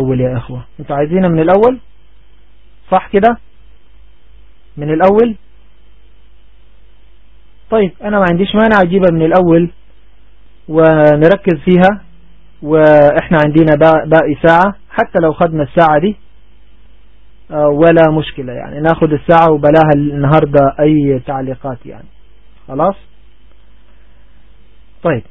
الأول يا أخوة. أنتوا عايزينها من الأول؟ صح كده؟ من الأول؟ طيب أنا ما عنديش مانع أجيبها من الأول ونركز فيها وإحنا عندنا باقي ساعة حتى لو خدنا الساعة دي آه، ولا مشكلة يعني. ناخد الساعة وبلاها النهاردة أي تعليقات يعني. خلاص؟ طيب.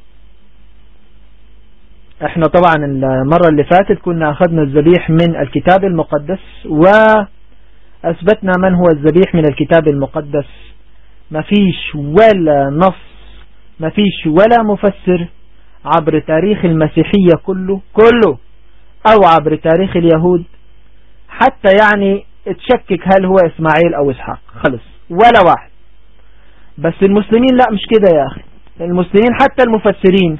إحنا طبعا المرة اللي فاتت كنا أخذنا الذبيح من الكتاب المقدس وأثبتنا من هو الذبيح من الكتاب المقدس. ما فيش ولا نص ما فيش ولا مفسر عبر تاريخ المسيحية كله كله أو عبر تاريخ اليهود. حتى يعني تشكك هل هو إسماعيل أو إسحاق. خلص ولا واحد. بس المسلمين لا مش كده يا أخي. المسلمين حتى المفسرين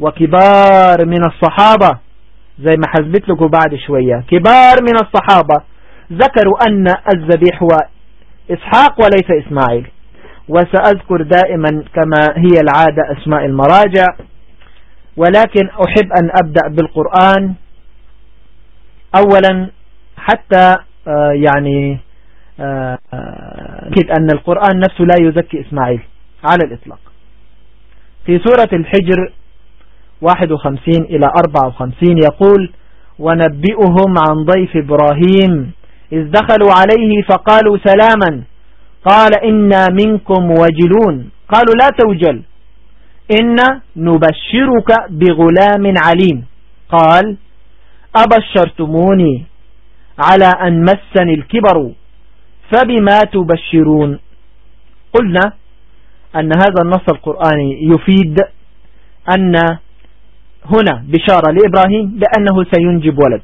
وكبار من الصحابة زي ما حزبت لكم بعد شوية. كبار من الصحابة ذكروا أن الذبيح هو إسحاق وليس إسماعيل. وسأذكر دائما كما هي العادة أسماء المراجع. ولكن أحب أن أبدأ بالقرآن. أولا حتى آه، يعني آه، أكيد أن القرآن نفسه لا يزكي إسماعيل على الإطلاق. في سورة الحجر 51 إلى 54 يقول ونبئهم عن ضيف إبراهيم إذ دخلوا عليه فقالوا سلاما قال إنا منكم وجلون. قالوا لا توجل إن نبشرك بغلام عليم. قال أبشرتموني على أن مسني الكبر فبما تبشرون؟ قلنا أن هذا النص القرآني يفيد أن هنا بشارة لإبراهيم بأنه سينجب ولد.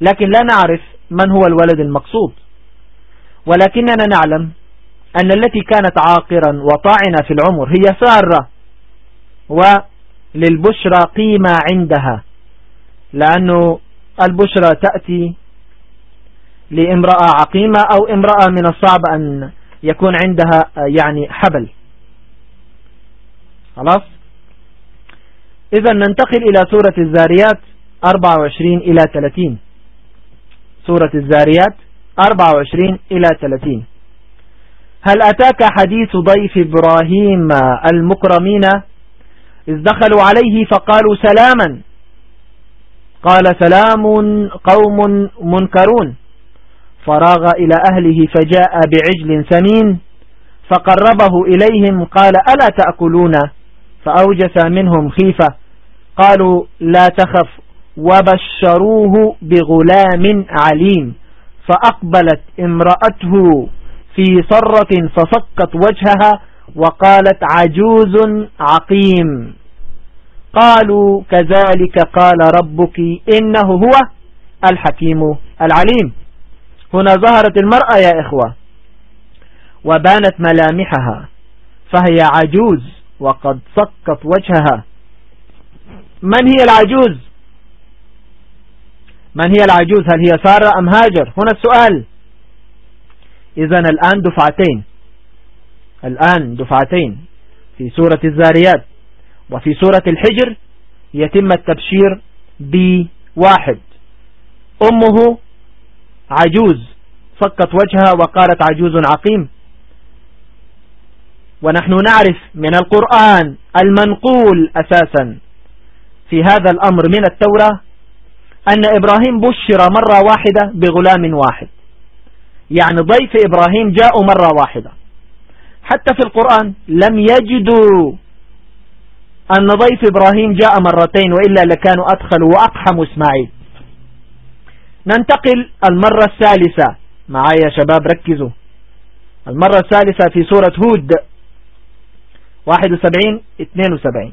لكن لا نعرف من هو الولد المقصود. ولكننا نعلم أن التي كانت عاقرا وطاعنة في العمر هي سارة وللبشرى قيمة عندها. لأنه البشرى تأتي لامرأة عقيمة أو امرأة من الصعب أن يكون عندها يعني حبل. خلاص؟ إذا ننتقل إلى سورة الزاريات 24 إلى 30 سورة الزاريات 24 إلى 30 هل أتاك حديث ضيف إبراهيم المكرمين؟ إذ دخلوا عليه فقالوا سلاما. قال سلام قوم منكرون. فراغ إلى أهله فجاء بعجل سمين. فقربه إليهم قال ألا تأكلون؟ فأوجس منهم خيفة. قالوا لا تخف وبشروه بغلام عليم فأقبلت امرأته في صرة فصكت وجهها وقالت عجوز عقيم. قالوا كذلك قال ربك إنه هو الحكيم العليم. هنا ظهرت المرأة يا إخوة وبانت ملامحها فهي عجوز وقد صكت وجهها من هي العجوز؟ من هي العجوز؟ هل هي سارة أم هاجر؟ هنا السؤال. إذا الآن دفعتين. الآن دفعتين. في سورة الزاريات وفي سورة الحجر يتم التبشير بواحد. أمه عجوز. صكت وجهها وقالت عجوز عقيم. ونحن نعرف من القرآن المنقول أساسا. في هذا الأمر من التوراة أن إبراهيم بشر مرة واحدة بغلام واحد. يعني ضيف إبراهيم جاء مرة واحدة. حتى في القرآن لم يجدوا أن ضيف إبراهيم جاء مرتين وإلا لكانوا أدخلوا وأقحموا إسماعيل. ننتقل المرة الثالثة. معايا يا شباب ركزوا. المرة الثالثة في سورة هود. 71 72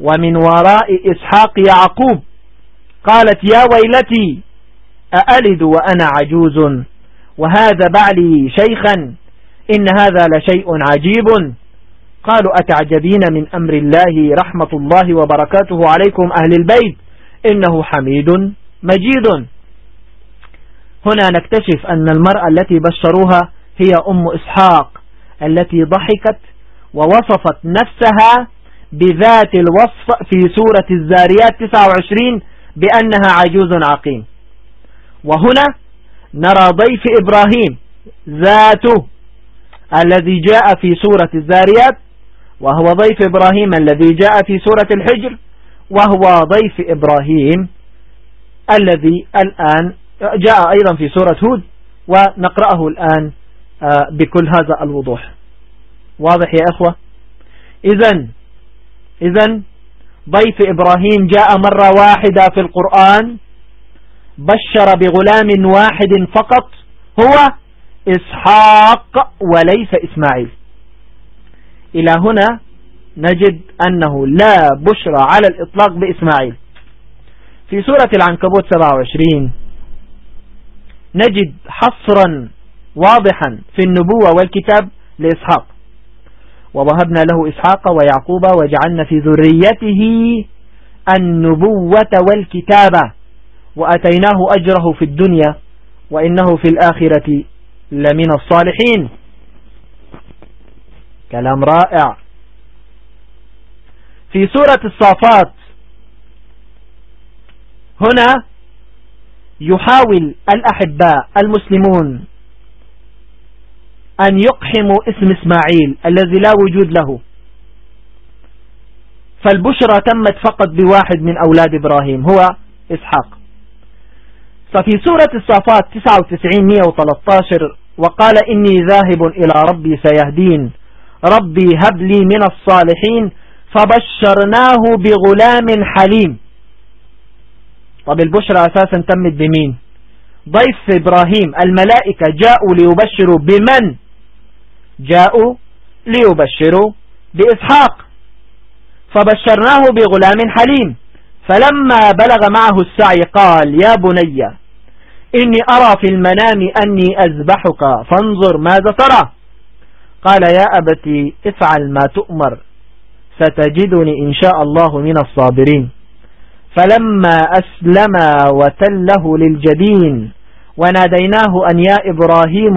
ومن وراء إسحاق يعقوب قالت يا ويلتي أألد وأنا عجوز؟ وهذا بعلي شيخا إن هذا لشيء عجيب. قالوا أتعجبين من أمر الله رحمة الله وبركاته عليكم أهل البيت؟ إنه حميد مجيد. هنا نكتشف أن المرأة التي بشروها هي أم إسحاق التي ضحكت ووصفت نفسها بذات الوصف في سورة الزاريات 29 بأنها عجوز عقيم. وهنا نرى ضيف إبراهيم ذاته الذي جاء في سورة الزاريات وهو ضيف إبراهيم الذي جاء في سورة الحجر وهو ضيف إبراهيم الذي الآن جاء أيضا في سورة هود ونقرأه الآن آه، بكل هذا الوضوح. واضح يا أخوة؟ إذا إذا ضيف إبراهيم جاء مرة واحدة في القرآن بشر بغلام واحد فقط هو إسحاق وليس إسماعيل. إلى هنا نجد أنه لا بشرى على الإطلاق بإسماعيل. في سورة العنكبوت 27 نجد حصرا واضحا في النبوة والكتاب لإسحاق. ووهبنا له إسحاق ويعقوب وجعلنا في ذريته النبوة والكتابة وأتيناه أجره في الدنيا وإنه في الآخرة لمن الصالحين. كلام رائع. في سورة الصافات هنا يحاول الأحباء المسلمون أن يقحموا اسم إسماعيل الذي لا وجود له. فالبشرى تمت فقط بواحد من أولاد إبراهيم هو إسحاق. ففي سورة الصافات 99-113 وقال إني ذاهب إلى ربي سيهدين. ربي هب لي من الصالحين فبشرناه بغلام حليم. طب البشرى أساسا تمت بمين؟ ضيف إبراهيم الملائكة جاءوا ليبشروا بمن؟ جاءوا ليبشروا بإسحاق. فبشرناه بغلام حليم. فلما بلغ معه السعي قال يا بني إني أرى في المنام أني أذبحك فانظر ماذا ترى. قال يا أبتي افعل ما تؤمر ستجدني إن شاء الله من الصابرين. فلما أسلم وتله للجبين وناديناه أن يا إبراهيم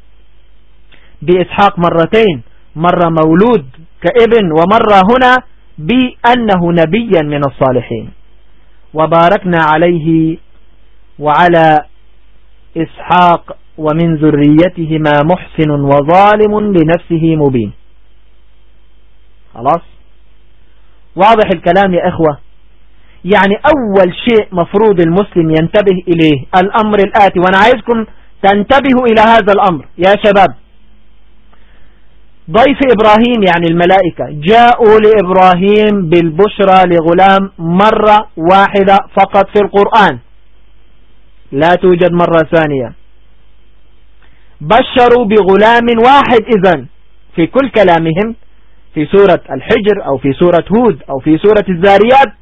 بإسحاق مرتين مرة مولود كابن ومرة هنا بأنه نبيا من الصالحين. وباركنا عليه وعلى إسحاق ومن ذريتهما محسن وظالم لنفسه مبين. خلاص؟ واضح الكلام يا إخوة؟ يعني أول شيء مفروض المسلم ينتبه إليه الأمر الآتي وأنا عايزكم تنتبهوا إلى هذا الأمر يا شباب. ضيف إبراهيم يعني الملائكة. جاءوا لإبراهيم بالبشرى لغلام مرة واحدة فقط في القرآن. لا توجد مرة ثانية. بشروا بغلام واحد إذن. في كل كلامهم في سورة الحجر أو في سورة هود أو في سورة الزاريات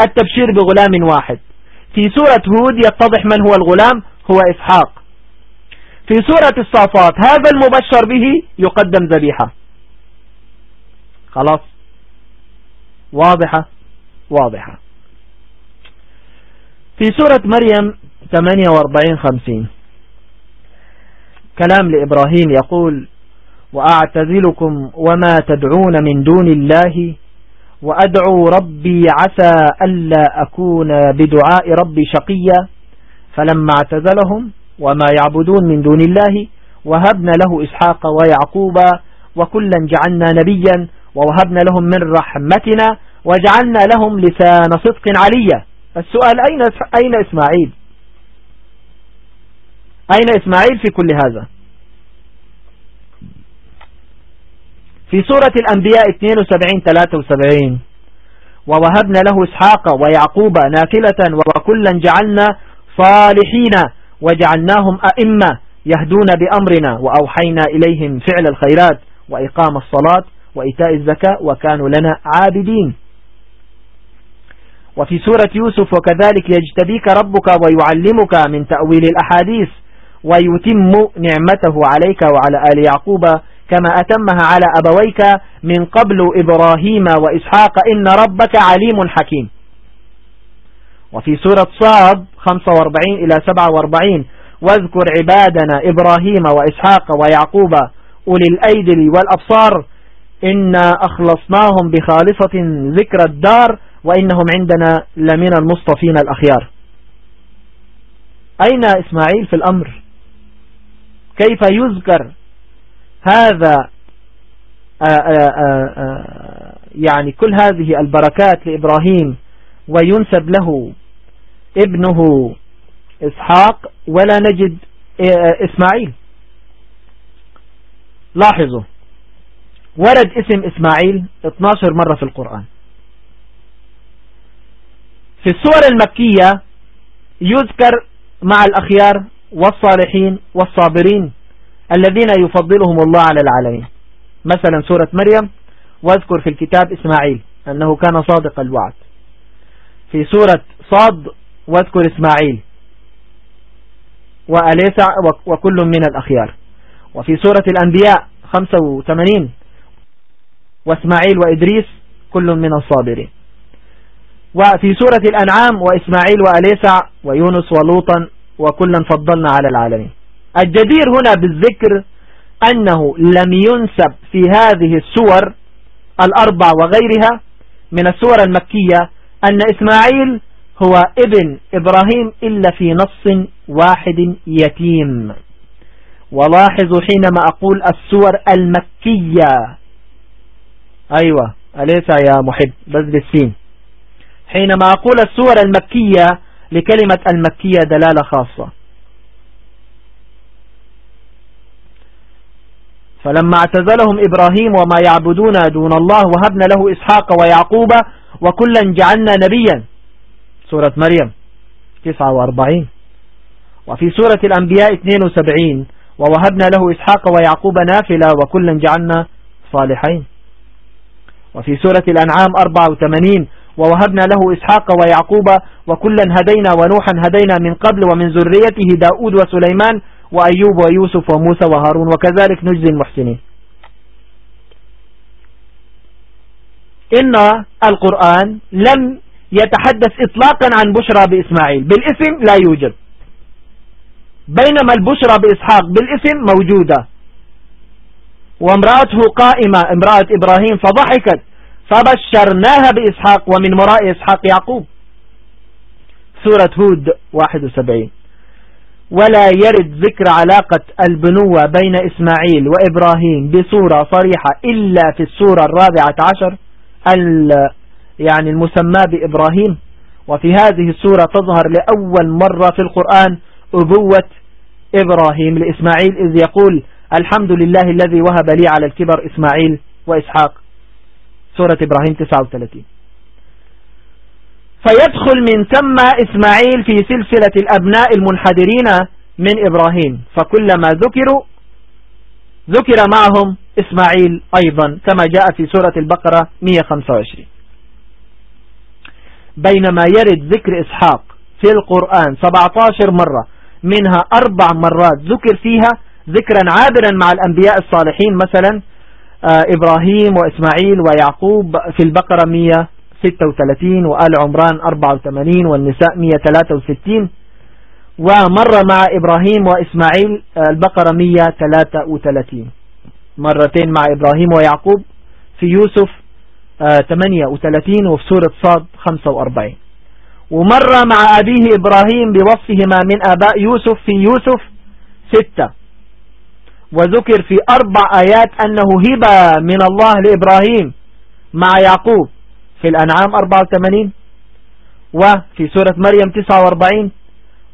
التبشير بغلام واحد. في سورة هود يتضح من هو الغلام هو إسحاق. في سورة الصافات هذا المبشر به يقدم ذبيحة. خلاص؟ واضحة؟ واضحة. في سورة مريم 48-50 كلام لإبراهيم يقول وأعتزلكم وما تدعون من دون الله وأدعو ربي عسى ألا أكون بدعاء ربي شقيا. فلما اعتزلهم وما يعبدون من دون الله وهبنا له إسحاق ويعقوب وكلا جعلنا نبيا ووهبنا لهم من رحمتنا وجعلنا لهم لسان صدق عليا. السؤال أين, أين إسماعيل؟ أين إسماعيل في كل هذا؟ في سورة الأنبياء 72-73 ووهبنا له إسحاق ويعقوب نافلة وكلا جعلنا صالحين. وجعلناهم أئمة يهدون بأمرنا وأوحينا إليهم فعل الخيرات وإقام الصلاة وإيتاء الزكاة وكانوا لنا عابدين. وفي سورة يوسف وكذلك يجتبيك ربك ويعلمك من تأويل الأحاديث ويتم نعمته عليك وعلى آل يعقوب كما أتمها على أبويك من قبل إبراهيم وإسحاق إن ربك عليم حكيم. وفي سورة صاد 45 إلى 47 واذكر عبادنا إبراهيم وإسحاق ويعقوب أولي الأيدي والأبصار إنا أخلصناهم بخالصة ذكر الدار وإنهم عندنا لمن المصطفين الأخيار. أين إسماعيل في الأمر؟ كيف يذكر هذا آآ آآ آآ يعني كل هذه البركات لإبراهيم؟ وينسب له ابنه إسحاق ولا نجد إسماعيل. لاحظوا ورد اسم إسماعيل 12 مرة في القرآن. في السور المكية يذكر مع الأخيار والصالحين والصابرين الذين يفضلهم الله على العالمين. مثلا سورة مريم واذكر في الكتاب إسماعيل أنه كان صادق الوعد. في سورة صاد واذكر إسماعيل. وأليسع وكل من الأخيار. وفي سورة الأنبياء 85 وإسماعيل وإدريس كل من الصابرين. وفي سورة الأنعام وإسماعيل وأليسع ويونس ولوطا وكلا فضلنا على العالمين. الجدير هنا بالذكر أنه لم ينسب في هذه السور الأربع وغيرها من السور المكية أن إسماعيل هو ابن إبراهيم إلا في نص واحد يتيم. ولاحظوا حينما أقول السور المكية. أيوة أليس يا محب؟ بذل السين. حينما أقول السور المكية لكلمة المكية دلالة خاصة. فلما اعتزلهم إبراهيم وما يعبدون دون الله وهبنا له إسحاق ويعقوب وكلا جعلنا نبيا. سورة مريم 49 وفي سورة الأنبياء 72 ووهبنا له إسحاق ويعقوب نافلة وكلا جعلنا صالحين. وفي سورة الأنعام 84 ووهبنا له إسحاق ويعقوب وكلا هدينا ونوحا هدينا من قبل ومن ذريته داود وسليمان وأيوب ويوسف وموسى وهارون وكذلك نجزي المحسنين. إن القرآن لم يتحدث إطلاقا عن بشرى بإسماعيل. بالاسم لا يوجد. بينما البشرى بإسحاق بالاسم موجودة. وامرأته قائمة امرأة إبراهيم فضحكت. فبشرناها بإسحاق ومن وراء إسحاق يعقوب. سورة هود 71 ولا يرد ذكر علاقة البنوة بين إسماعيل وإبراهيم بصورة صريحة إلا في السورة الرابعة عشر. يعني المسمى بإبراهيم. وفي هذه السورة تظهر لأول مرة في القرآن أبوة إبراهيم لإسماعيل إذ يقول الحمد لله الذي وهب لي على الكبر إسماعيل وإسحاق. سورة إبراهيم 39 فيدخل من ثم إسماعيل في سلسلة الأبناء المنحدرين من إبراهيم. فكلما ذكروا ذكر معهم إسماعيل أيضا كما جاء في سورة البقرة 125 بينما يرد ذكر إسحاق في القرآن 17 مرة منها أربع مرات ذكر فيها ذكرا عابرا مع الأنبياء الصالحين مثلا آه، إبراهيم وإسماعيل ويعقوب في البقرة 136 وآل عمران 84 والنساء 163 ومر مع إبراهيم وإسماعيل آه، البقرة 133 مرتين مع إبراهيم ويعقوب في يوسف 38 آه، وفي سورة صاد 45 ومر مع أبيه إبراهيم بوصفهما من آباء يوسف في يوسف 6 وذكر في أربع آيات أنه هبة من الله لإبراهيم مع يعقوب في الأنعام 84 وفي سورة مريم 49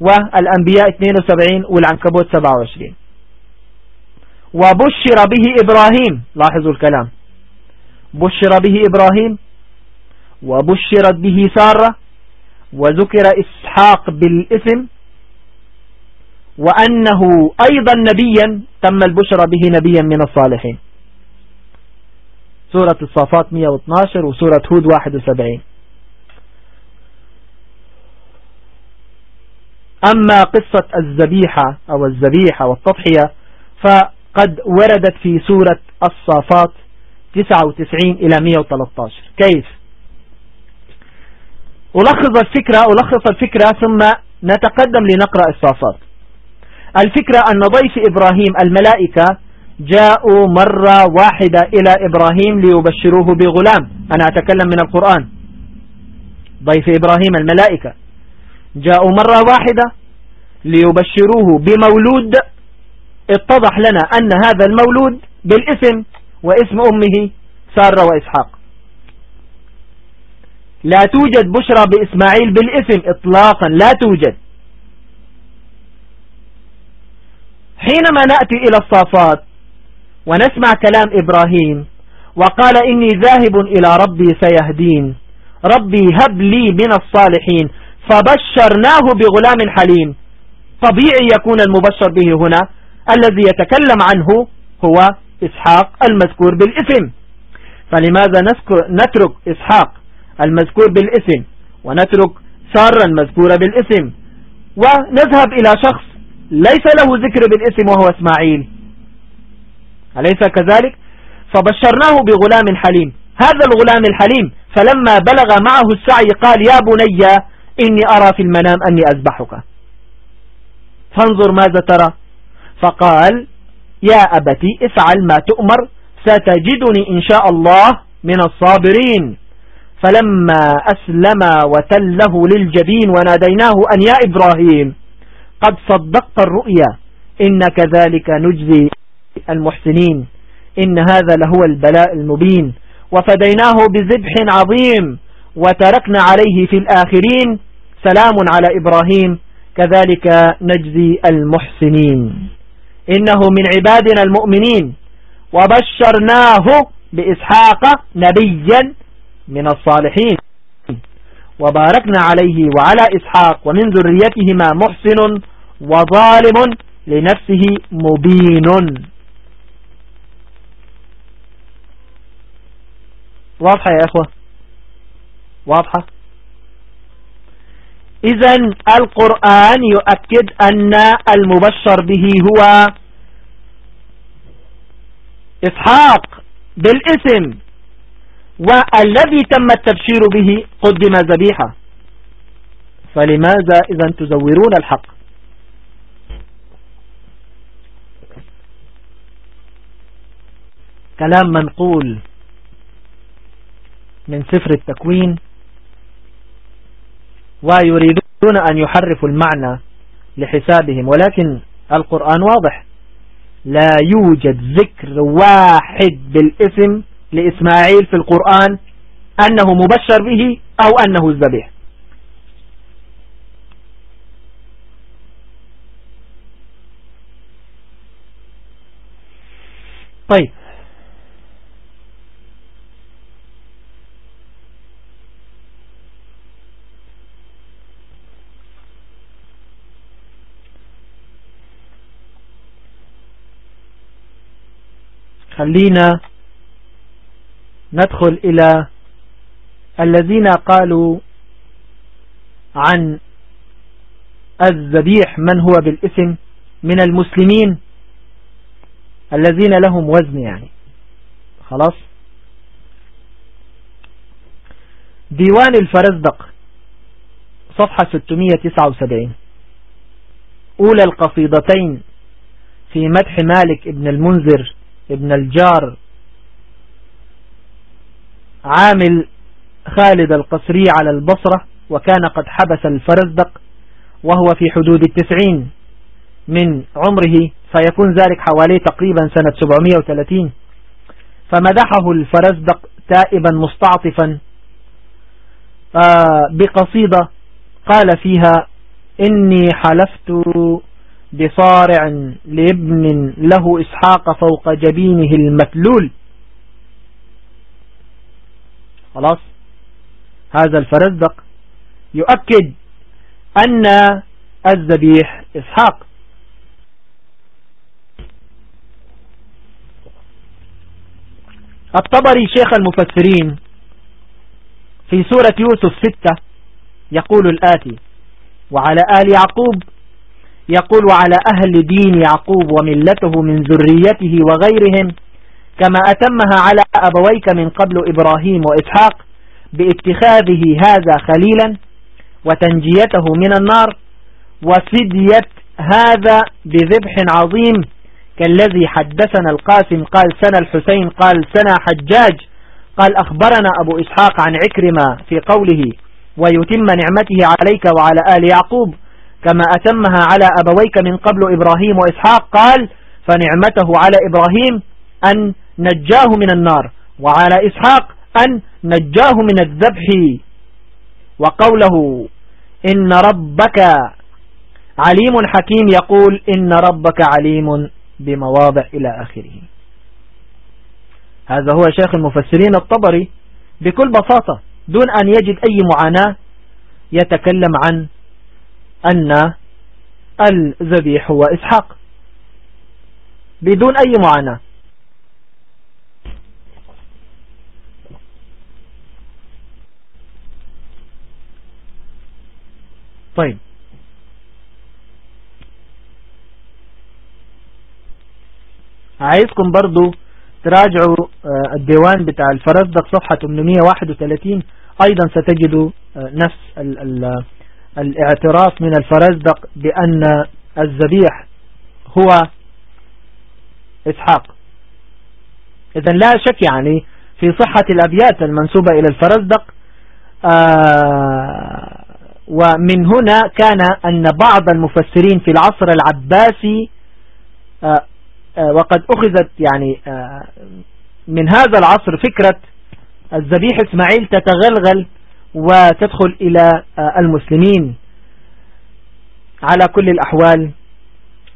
والأنبياء 72 والعنكبوت 27 وبشر به إبراهيم. لاحظوا الكلام. بشر به إبراهيم وبشرت به سارة وذكر إسحاق بالاسم وأنه أيضا نبيا تم البشر به نبيا من الصالحين. سورة الصافات 112 وسورة هود 71 أما قصة الزبيحة أو الزبيحة والتضحية فقد وردت في سورة الصافات 99 إلى 113 كيف؟ ألخص الفكرة ألخص الفكرة ثم نتقدم لنقرأ الصافات. الفكرة أن ضيف إبراهيم الملائكة جاءوا مرة واحدة إلى إبراهيم ليبشروه بغلام. أنا أتكلم من القرآن. ضيف إبراهيم الملائكة جاءوا مرة واحدة ليبشروه بمولود اتضح لنا أن هذا المولود بالاسم واسم أمه سارة وإسحاق. لا توجد بشرى بإسماعيل بالاسم إطلاقا لا توجد. حينما نأتي إلى الصافات ونسمع كلام إبراهيم وقال إني ذاهب إلى ربي سيهدين ربي هب لي من الصالحين فبشرناه بغلام حليم. طبيعي يكون المبشر به هنا الذي يتكلم عنه هو إسحاق المذكور بالاسم فلماذا نترك إسحاق المذكور بالاسم ونترك سارا المذكورة بالاسم ونذهب إلى شخص ليس له ذكر بالاسم وهو إسماعيل. أليس كذلك؟ فبشرناه بغلام حليم. هذا الغلام الحليم فلما بلغ معه السعي قال يا بني إني أرى في المنام أني أذبحك. فانظر ماذا ترى. فقال يا أبتي افعل ما تؤمر ستجدني إن شاء الله من الصابرين. فلما أسلم وتله للجبين وناديناه أن يا إبراهيم قد صدقت الرؤيا إن كذلك نجزي المحسنين إن هذا لهو البلاء المبين. وفديناه بذبح عظيم وتركنا عليه في الآخرين. سلام على إبراهيم كذلك نجزي المحسنين. إنه من عبادنا المؤمنين. وبشرناه بإسحاق نبيا من الصالحين. وباركنا عليه وعلى إسحاق ومن ذريتهما محسن وظالم لنفسه مبين. واضحة يا أخوة؟ واضحة؟ إذا القرآن يؤكد أن المبشر به هو إسحاق بالاسم والذي تم التبشير به قدم ذبيحة. فلماذا إذا تزورون الحق؟ كلام منقول من سفر التكوين ويريدون أن يحرفوا المعنى لحسابهم. ولكن القرآن واضح. لا يوجد ذكر واحد بالاسم لإسماعيل في القرآن أنه مبشر به أو أنه الذبيح. طيب. خلينا ندخل إلى الذين قالوا عن الذبيح من هو بالاسم من المسلمين الذين لهم وزن يعني. خلاص؟ ديوان الفرزدق صفحة 679 أولى القصيدتين في مدح مالك ابن المنذر ابن الجار عامل خالد القصري على البصرة وكان قد حبس الفرزدق وهو في حدود التسعين من عمره فيكون ذلك حوالي تقريبا سنة 730 فمدحه الفرزدق تائبا مستعطفا آه، بقصيدة قال فيها إني حلفت بصارع لابن له إسحاق فوق جبينه المثلول خلاص؟ هذا الفرزدق يؤكد أن الذبيح إسحاق. الطبري شيخ المفسرين في سورة يوسف ستة يقول الآتي وعلى آل يعقوب يقول وعلى أهل دين يعقوب وملته من ذريته وغيرهم كما أتمها على أبويك من قبل إبراهيم وإسحاق باتخاذه هذا خليلا وتنجيته من النار وفدية هذا بذبح عظيم كالذي حدثنا القاسم قال سنة الحسين قال سنة حجاج قال أخبرنا أبو إسحاق عن عكرمة في قوله ويتم نعمته عليك وعلى آل يعقوب كما أتمها على أبويك من قبل إبراهيم وإسحاق قال فنعمته على إبراهيم أن نجاه من النار وعلى إسحاق أن نجاه من الذبح. وقوله إن ربك عليم حكيم يقول إن ربك عليم بمواضع إلى آخره. هذا هو شيخ المفسرين الطبري بكل بساطة دون أن يجد أي معاناة يتكلم عن أن الذبيح هو إسحاق. بدون أي معاناة. طيب. عايزكم برضو تراجعوا آه، الديوان بتاع الفرزدق صفحة 831 أيضا ستجدوا آه، نفس الاعتراف من الفرزدق بأن الذبيح هو إسحاق. إذا لا شك يعني في صحة الأبيات المنسوبة إلى الفرزدق آه ومن هنا كان أن بعض المفسرين في العصر العباسي آه آه وقد أخذت يعني من هذا العصر فكرة الذبيح إسماعيل تتغلغل وتدخل إلى آه، المسلمين. على كل الأحوال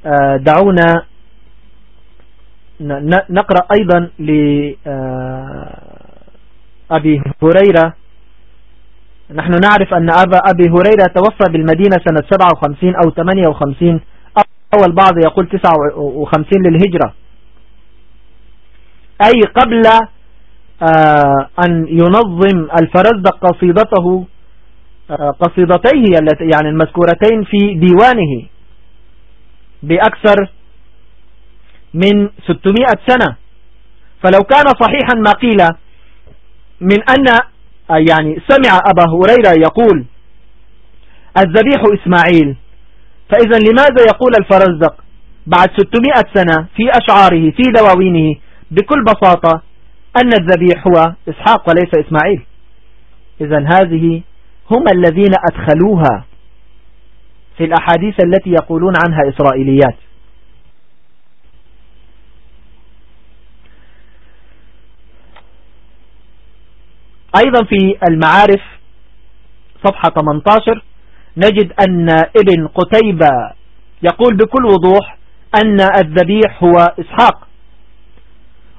آه، دعونا نقرأ أيضا لأبي آه، هريرة. نحن نعرف أن أبا أبي هريرة توفى بالمدينة سنة 57 أو 58 أو البعض يقول 59 للهجرة. أي قبل أن ينظم الفرزدق قصيدته آه، قصيدتيه يعني المذكورتين في ديوانه بأكثر من 600 سنة. فلو كان صحيحا ما قيل من أن آه، يعني سمع أبا هريرة يقول الذبيح إسماعيل. فإذا لماذا يقول الفرزدق بعد 600 سنة في أشعاره في دواوينه بكل بساطة؟ أن الذبيح هو إسحاق وليس إسماعيل. إذا هذه هم الذين أدخلوها في الأحاديث التي يقولون عنها إسرائيليات. أيضا في المعارف صفحة 18 نجد أن ابن قتيبة يقول بكل وضوح أن الذبيح هو إسحاق.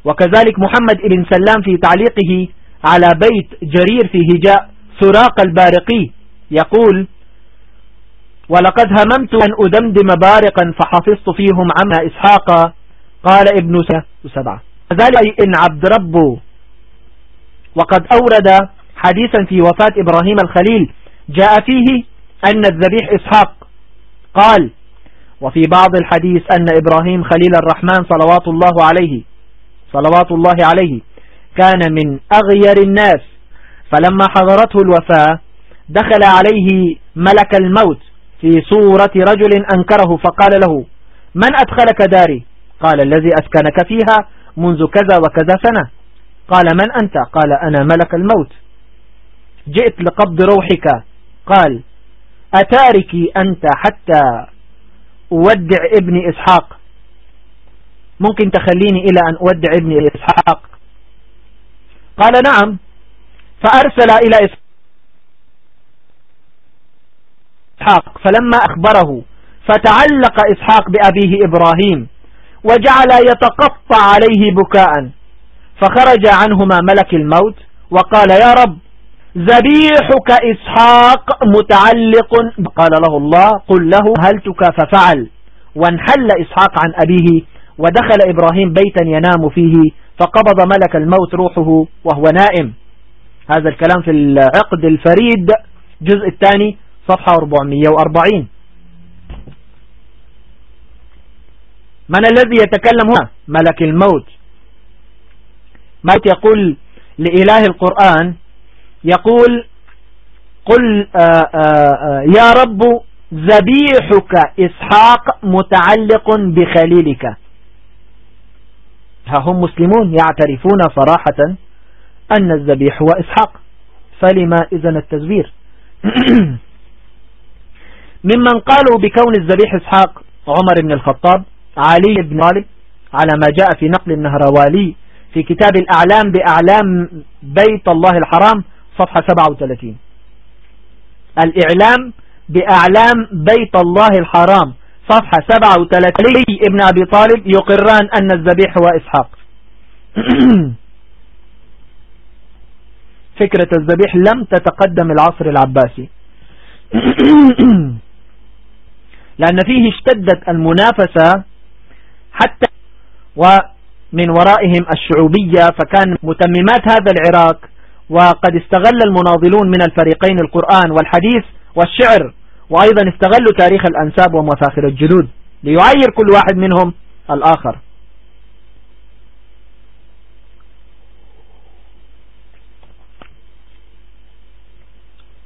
وكذلك محمد بن سلام في تعليقه على بيت جرير في هجاء سراق البارقي يقول ولقد هممت أن أدمدم بارقا فحفظت فيهم عما إسحاق قال ابن سبعة. كذلك إن عبد ربه وقد أورد حديثا في وفاة إبراهيم الخليل جاء فيه أن الذبيح إسحاق قال وفي بعض الحديث أن إبراهيم خليل الرحمن صلوات الله عليه صلوات الله عليه كان من أغير الناس. فلما حضرته الوفاة دخل عليه ملك الموت في صورة رجل أنكره فقال له من أدخلك داري؟ قال الذي أسكنك فيها منذ كذا وكذا سنة. قال من أنت؟ قال أنا ملك الموت. جئت لقبض روحك. قال أتاركي أنت حتى أودع ابن إسحاق. ممكن تخليني إلى أن أودع ابني إسحاق؟ قال نعم. فأرسل إلى إسحاق. فلما أخبره فتعلق إسحاق بأبيه إبراهيم وجعل يتقطع عليه بكاء. فخرج عنهما ملك الموت وقال يا رب ذبيحك إسحاق متعلق. قال له الله قل له هلتك ففعل وانحل إسحاق عن أبيه ودخل إبراهيم بيتا ينام فيه فقبض ملك الموت روحه وهو نائم. هذا الكلام في العقد الفريد جزء الثاني صفحة 440 من الذي يتكلم هنا؟ ملك الموت. موت يقول لإله القرآن يقول قل آآ آه، آآ آه، آه، يا رب ذبيحك إسحاق متعلق بخليلك. ها هم مسلمون يعترفون صراحة أن الذبيح هو إسحاق. فلما إذن التزوير؟ ممن قالوا بكون الذبيح إسحاق عمر بن الخطاب علي بن طالب على ما جاء في نقل النهروالي في كتاب الأعلام بأعلام بيت الله الحرام صفحة 37 الإعلام بأعلام بيت الله الحرام. صفحة 37 علي ابن أبي طالب يقران أن الذبيح هو إسحاق. فكرة الذبيح لم تتقدم العصر العباسي. لأن فيه اشتدت المنافسة حتى ومن ورائهم الشعوبية فكان متممات هذا العراق وقد استغل المناضلون من الفريقين القرآن والحديث والشعر وأيضا استغلوا تاريخ الأنساب ومفاخر الجدود ليعير كل واحد منهم الآخر.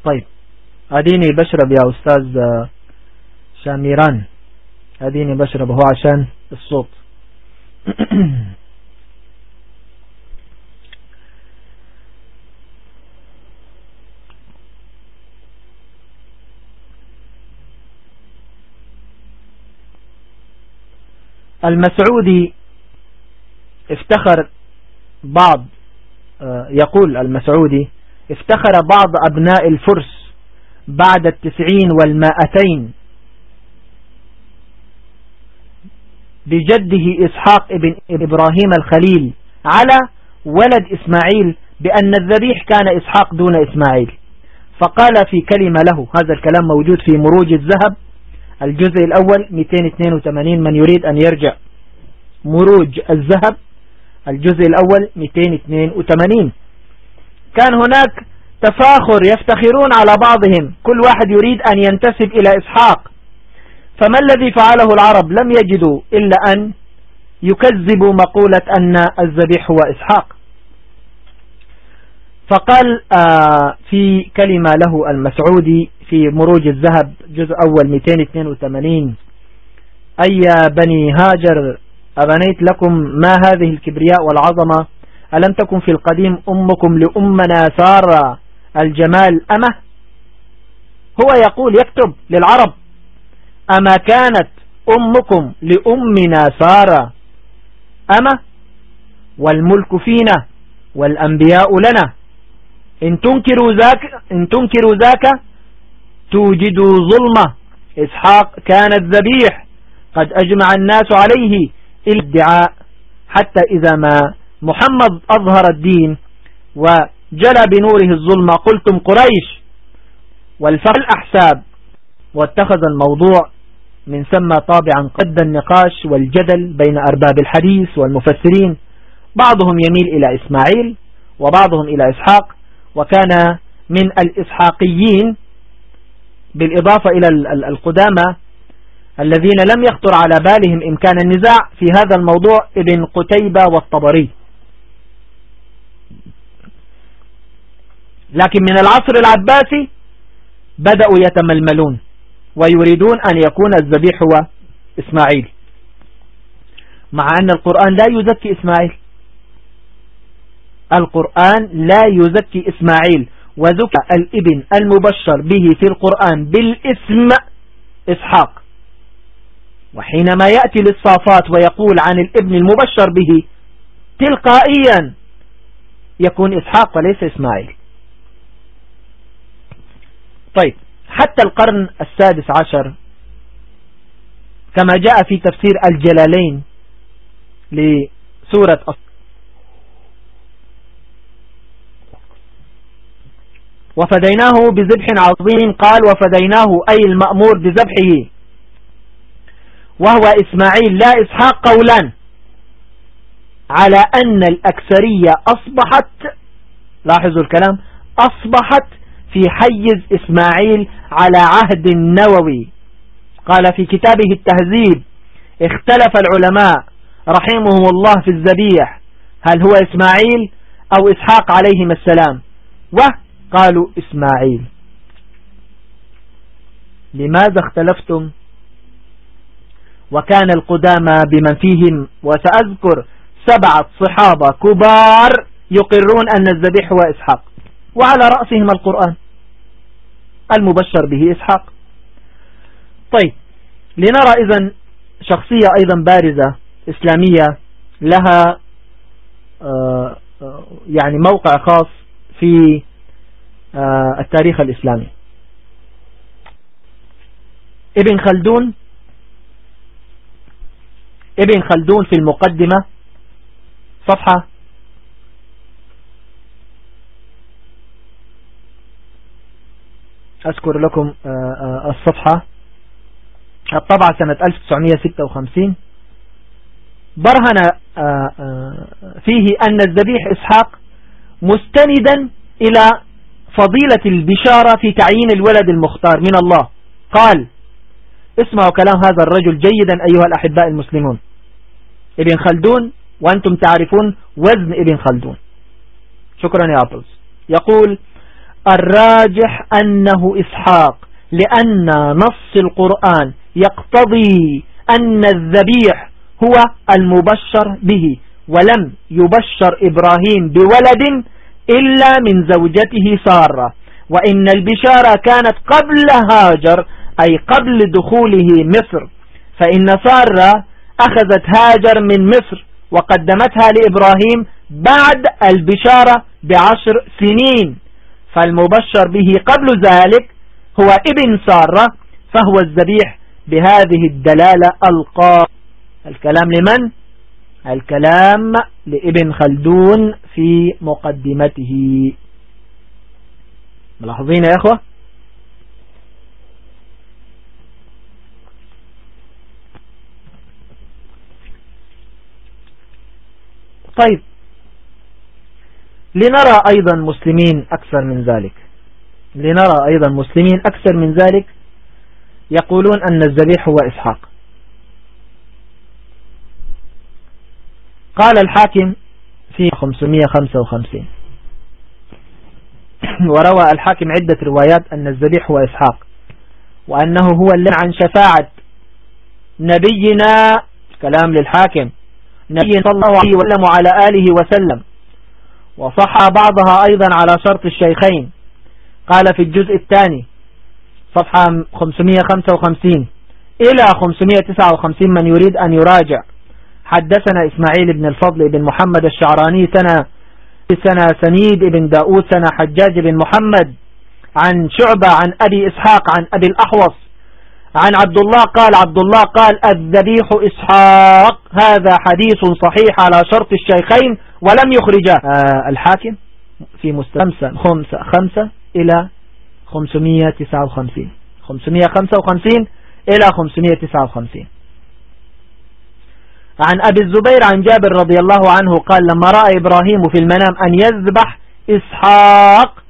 طيب أديني بشرب يا أستاذ شاميران. أديني بشرب هو عشان الصوت. المسعودي افتخر بعض آه، يقول المسعودي افتخر بعض أبناء الفرس بعد التسعين والمائتين بجده إسحاق ابن إبراهيم الخليل على ولد إسماعيل بأن الذبيح كان إسحاق دون إسماعيل. فقال في كلمة له هذا الكلام موجود في مروج الذهب الجزء الأول 282 من يريد أن يرجع. مروج الذهب الجزء الأول 282 كان هناك تفاخر يفتخرون على بعضهم. كل واحد يريد أن ينتسب إلى إسحاق. فما الذي فعله العرب؟ لم يجدوا إلا أن يكذبوا مقولة أن الذبيح هو إسحاق. فقال آه في كلمة له المسعودي في مروج الذهب جزء أول 282 أي بني هاجر أبنيت لكم ما هذه الكبرياء والعظمة؟ ألم تكن في القديم أمكم لأمنا سارة الجمال أمة؟ هو يقول يكتب للعرب أما كانت أمكم لأمنا سارة أمة؟ والملك فينا والأنبياء لنا. إن تنكروا ذاك, إن تنكروا ذاك توجدوا ظلمة. إسحاق كان الذبيح. قد أجمع الناس عليه الادعاء حتى إذا ما محمد أظهر الدين وجلى بنوره الظلم. قلتم قريش والفرق الأحساب. واتخذ الموضوع من ثم طابعا قد النقاش والجدل بين أرباب الحديث والمفسرين. بعضهم يميل إلى إسماعيل وبعضهم إلى إسحاق. وكان من الإسحاقيين بالإضافة إلى القدامى الذين لم يخطر على بالهم إمكان النزاع في هذا الموضوع ابن قتيبة والطبري. لكن من العصر العباسي بدأوا يتململون ويريدون أن يكون الذبيح هو إسماعيل. مع أن القرآن لا يزكي إسماعيل. القرآن لا يزكي إسماعيل. وذكى الإبن المبشر به في القرآن بالاسم إسحاق. وحينما يأتي للصافات ويقول عن الإبن المبشر به تلقائيا يكون إسحاق وليس إسماعيل. طيب حتى القرن السادس عشر كما جاء في تفسير الجلالين لسورة وفديناه بذبح عظيم. قال وفديناه أي المأمور بذبحه. وهو إسماعيل. لا إسحاق قولان على أن الأكثرية أصبحت لاحظوا الكلام أصبحت في حيز إسماعيل على عهد النووي. قال في كتابه التهذيب اختلف العلماء رحمهم الله في الزبيح هل هو إسماعيل أو إسحاق عليهم السلام؟ وقالوا إسماعيل. لماذا اختلفتم؟ وكان القدامى بمن فيهم وسأذكر سبعة صحابة كبار يقرون أن الذبيح هو إسحاق وعلى رأسهم القرآن المبشر به إسحاق. طيب لنرى إذن شخصية أيضا بارزة إسلامية لها آه، آه، يعني موقع خاص في التاريخ الإسلامي. ابن خلدون ابن خلدون في المقدمة صفحة أذكر لكم الصفحة الطبعة سنة 1956 برهن آه، آه، فيه أن الذبيح إسحاق مستندا إلى فضيلة البشارة في تعيين الولد المختار من الله. قال اسمعوا كلام هذا الرجل جيدا أيها الأحباء المسلمون. ابن خلدون وأنتم تعرفون وزن ابن خلدون. شكرا يا أبلز يقول الراجح أنه إسحاق لأن نص القرآن يقتضي أن الذبيح هو المبشر به ولم يبشر إبراهيم بولد إلا من زوجته سارة. وإن البشارة كانت قبل هاجر أي قبل دخوله مصر. فإن سارة أخذت هاجر من مصر وقدمتها لإبراهيم بعد البشارة بعشر سنين. فالمبشر به قبل ذلك هو ابن سارة فهو الذبيح بهذه الدلالة القا الكلام لمن؟ الكلام لابن خلدون في مقدمته. ملاحظين يا إخوة؟ طيب. لنرى أيضا مسلمين أكثر من ذلك. لنرى أيضا مسلمين أكثر من ذلك يقولون أن الذبيح هو إسحاق. قال الحاكم في 555 وروى الحاكم عدة روايات أن الذبيح هو إسحاق وأنه هو اللي عن شفاعة نبينا كلام للحاكم نبي صلى الله عليه وسلم على آله وسلم. وصح بعضها أيضا على شرط الشيخين. قال في الجزء الثاني صفحة 555 إلى 559 من يريد أن يراجع. حدثنا إسماعيل بن الفضل بن محمد الشعراني سنة سنة سنيد بن داود سنة حجاج بن محمد عن شعبة عن أبي إسحاق عن أبي الأحوص عن عبد الله قال عبد الله قال الذبيح إسحاق هذا حديث صحيح على شرط الشيخين ولم يخرجه آه الحاكم في مستمسة خمسة, خمسة. إلى 559 555 إلى 559 عن أبي الزبير عن جابر رضي الله عنه قال لما رأى إبراهيم في المنام أن يذبح إسحاق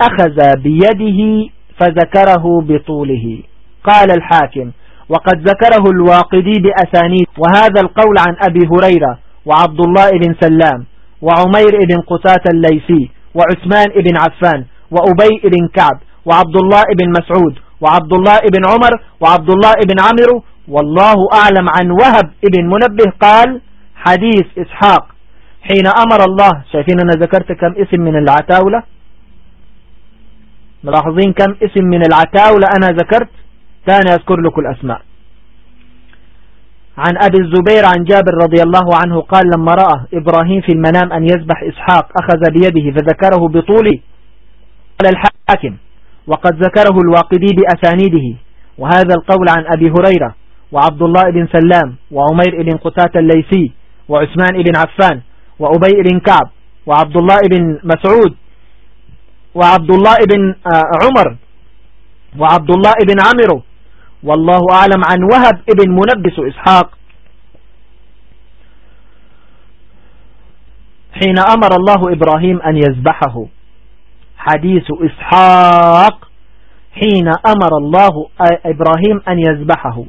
أخذ بيده فذكره بطوله. قال الحاكم وقد ذكره الواقدي بأسانيد وهذا القول عن أبي هريرة وعبد الله بن سلام وعمير بن قتات الليسي وعثمان بن عفان وأبي بن كعب وعبد الله بن مسعود وعبد الله بن عمر وعبد الله بن عمرو والله أعلم عن وهب بن منبه قال حديث إسحاق. حين أمر الله شايفين أنا ذكرت كم اسم من العتاولة؟ ملاحظين كم اسم من العتاولة أنا ذكرت؟ ثاني أذكر لكم الأسماء. عن أبي الزبير عن جابر رضي الله عنه قال لما رأى إبراهيم في المنام أن يذبح إسحاق أخذ بيده فذكره بطوله. قال الحاكم وقد ذكره الواقدي بأسانيده. وهذا القول عن أبي هريرة. وعبد الله بن سلام وعمير بن قتاتة الليثي وعثمان بن عفان وأبي بن كعب وعبد الله بن مسعود وعبد الله بن آه، عمر وعبد الله بن عمرو. والله أعلم عن وهب ابن منبس إسحاق. حين أمر الله إبراهيم أن يذبحه. حديث إسحاق. حين أمر الله إبراهيم أن يذبحه.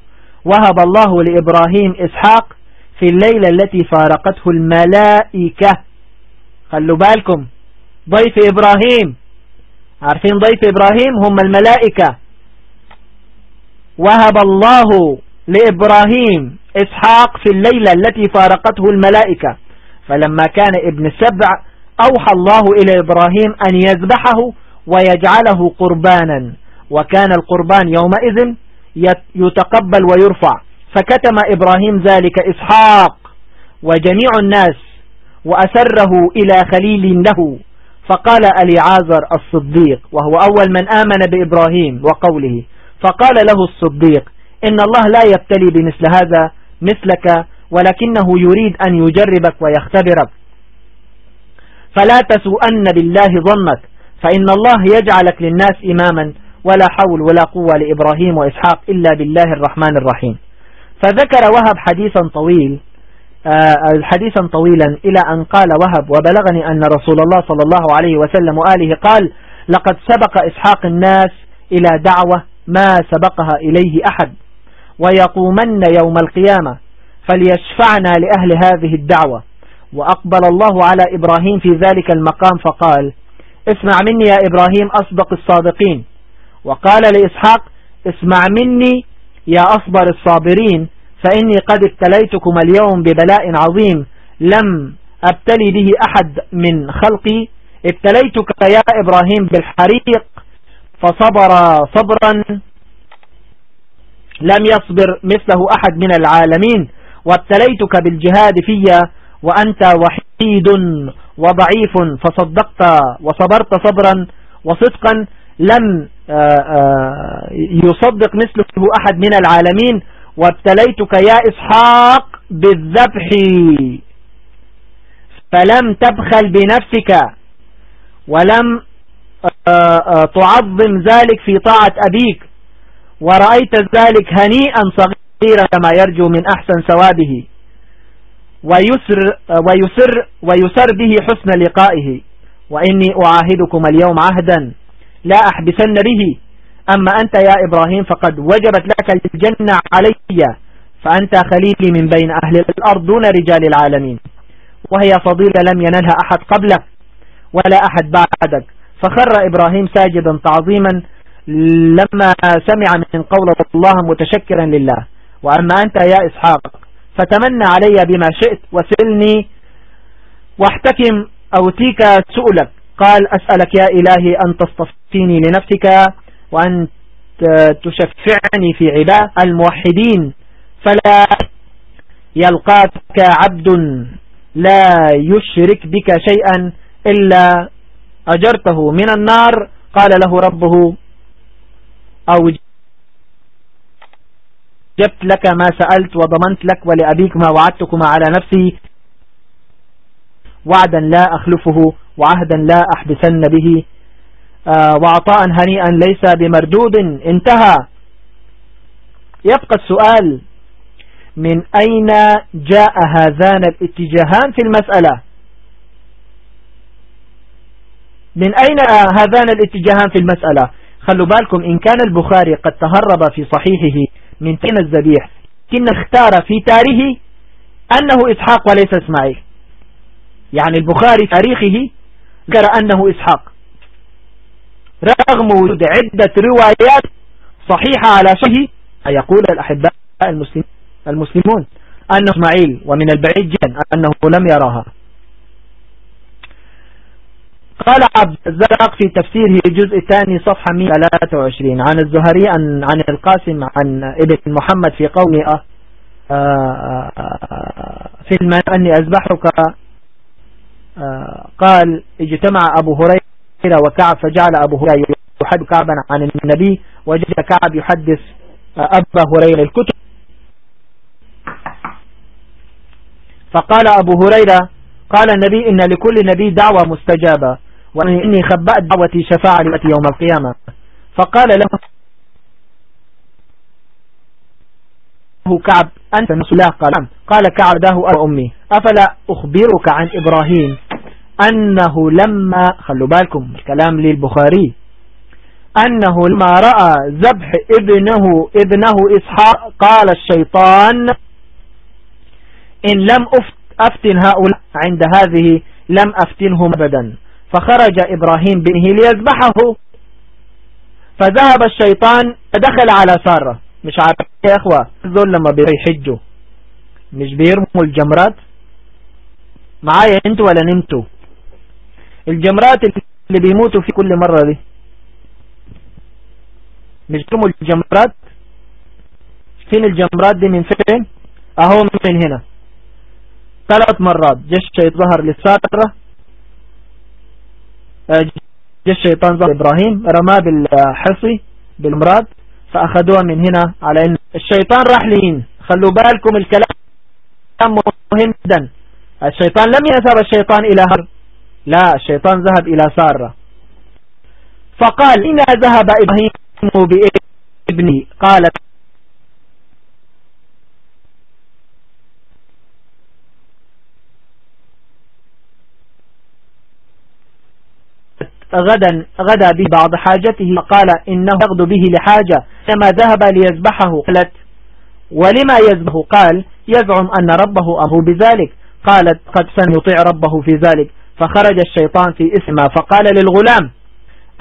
وهب الله لإبراهيم إسحاق في الليلة التي فارقته الملائكة. خلوا بالكم ضيف إبراهيم. عارفين ضيف إبراهيم؟ هم الملائكة. وهب الله لإبراهيم إسحاق في الليلة التي فارقته الملائكة. فلما كان ابن سبع أوحى الله إلى إبراهيم أن يذبحه ويجعله قربانا. وكان القربان يومئذ يتقبل ويرفع. فكتم إبراهيم ذلك إسحاق وجميع الناس وأسره إلى خليل له. فقال أليعازر الصديق وهو أول من آمن بإبراهيم وقوله فقال له الصديق إن الله لا يبتلي بمثل هذا مثلك ولكنه يريد أن يجربك ويختبرك. فلا تسوءن بالله ظنك فإن الله يجعلك للناس إماما ولا حول ولا قوة لإبراهيم وإسحاق إلا بالله الرحمن الرحيم. فذكر وهب حديثا طويل آه، حديثا طويلا إلى أن قال وهب وبلغني أن رسول الله صلى الله عليه وسلم وآله قال لقد سبق إسحاق الناس إلى دعوة ما سبقها إليه أحد ويقومن يوم القيامة فليشفعنا لأهل هذه الدعوة. وأقبل الله على إبراهيم في ذلك المقام فقال اسمع مني يا إبراهيم أصدق الصادقين وقال لإسحاق اسمع مني يا أصبر الصابرين فإني قد ابتليتكم اليوم ببلاء عظيم لم أبتلي به أحد من خلقي ابتليتك يا إبراهيم بالحريق فصبر صبرا لم يصبر مثله أحد من العالمين وابتليتك بالجهاد في وأنت وحيد وضعيف فصدقت وصبرت صبرا وصدقا لم يصدق مثله أحد من العالمين وابتليتك يا إسحاق بالذبح. فلم تبخل بنفسك ولم آه، تعظم ذلك في طاعة أبيك. ورأيت ذلك هنيئا صغيرا كما يرجو من أحسن ثوابه. ويسر, ويسر, ويسر به حسن لقائه. وإني أعاهدكم اليوم عهدا. لا أحبسن به. أما أنت يا إبراهيم فقد وجبت لك الجنة علي فأنت خليلي من بين أهل الأرض دون رجال العالمين. وهي فضيلة لم ينلها أحد قبلك ولا أحد بعدك. فخر إبراهيم ساجدا تعظيما لما سمع من قول الله متشكرا لله. وأما أنت يا إسحاق فتمنى علي بما شئت وسلني واحتكم أوتيك سؤلك. قال أسألك يا إلهي أن تصطفيني لنفسك وأن تشفعني في عباء الموحدين. فلا يلقاك عبد لا يشرك بك شيئا إلا أجرته من النار. قال له ربه أو جبت لك ما سألت وضمنت لك ولأبيك ما وعدتكما على نفسي. وعدا لا أخلفه وعهدا لا أحبسن به. وعطاء هنيئا ليس بمردود. انتهى. يبقى السؤال من أين جاء هذان الاتجاهان في المسألة؟ من أين هذان الاتجاهان في المسألة؟ خلوا بالكم إن كان البخاري قد تهرب في صحيحه من تين الزبيح كن اختار في تاريخه أنه إسحاق وليس إسماعيل. يعني البخاري تاريخه ذكر أنه إسحاق. رغم وجود عدة روايات صحيحة على شيء يقول الأحباء المسلمون أن إسماعيل ومن البعيد جدا أنه لم يراها. قال عبد الزرق في تفسيره الجزء الثاني صفحة 123 عن الزهري عن, عن القاسم عن ابن محمد في قوله آه، آه، آه، في المن أني أذبحك قال اجتمع أبو هريرة وكعب فجعل أبو هريرة يحدث كعبا عن النبي وجد كعب يحدث أبا هريرة الكتب. فقال أبو هريرة قال النبي إن لكل نبي دعوة مستجابة وإني خبأت دعوتي شفاعة يوم القيامة. فقال له كعب أنت نسلاه قال. قال كعب ده أمي. أفلا أخبرك عن إبراهيم؟ أنه لما خلوا بالكم الكلام للبخاري أنه لما رأى ذبح ابنه ابنه إسحاق قال الشيطان إن لم أفتن هؤلاء عند هذه لم أفتنهم أبدا. فخرج إبراهيم بنه ليذبحه. فذهب الشيطان فدخل على سارة. مش عارف يا إخوة ذول لما بيحجوا مش بيرموا الجمرات؟ معايا أنتوا ولا نمتوا الجمرات اللي بيموتوا في كل مرة دي. بيرموا الجمرات؟ فين الجمرات دي؟ من فين؟ اهو من هنا. ثلاث مرات. جيش ظهر للساترة آه، جيش الشيطان ظهر إبراهيم رماه بالحصي بالمراد. فأخذوها من هنا على إن الشيطان راح لين خلوا بالكم الكلام مهم جدا. الشيطان لم يذهب الشيطان إلى هر لا الشيطان ذهب إلى سارة. فقال إن ذهب إبراهيم بابني قالت غدا غدا به بعض حاجته. قال إنه يغدو به لحاجة. كما ذهب ليذبحه؟ قالت ولما يذبحه؟ قال يزعم أن ربه أمره بذلك. قالت قد سن يطيع ربه في ذلك. فخرج الشيطان في اسمه فقال للغلام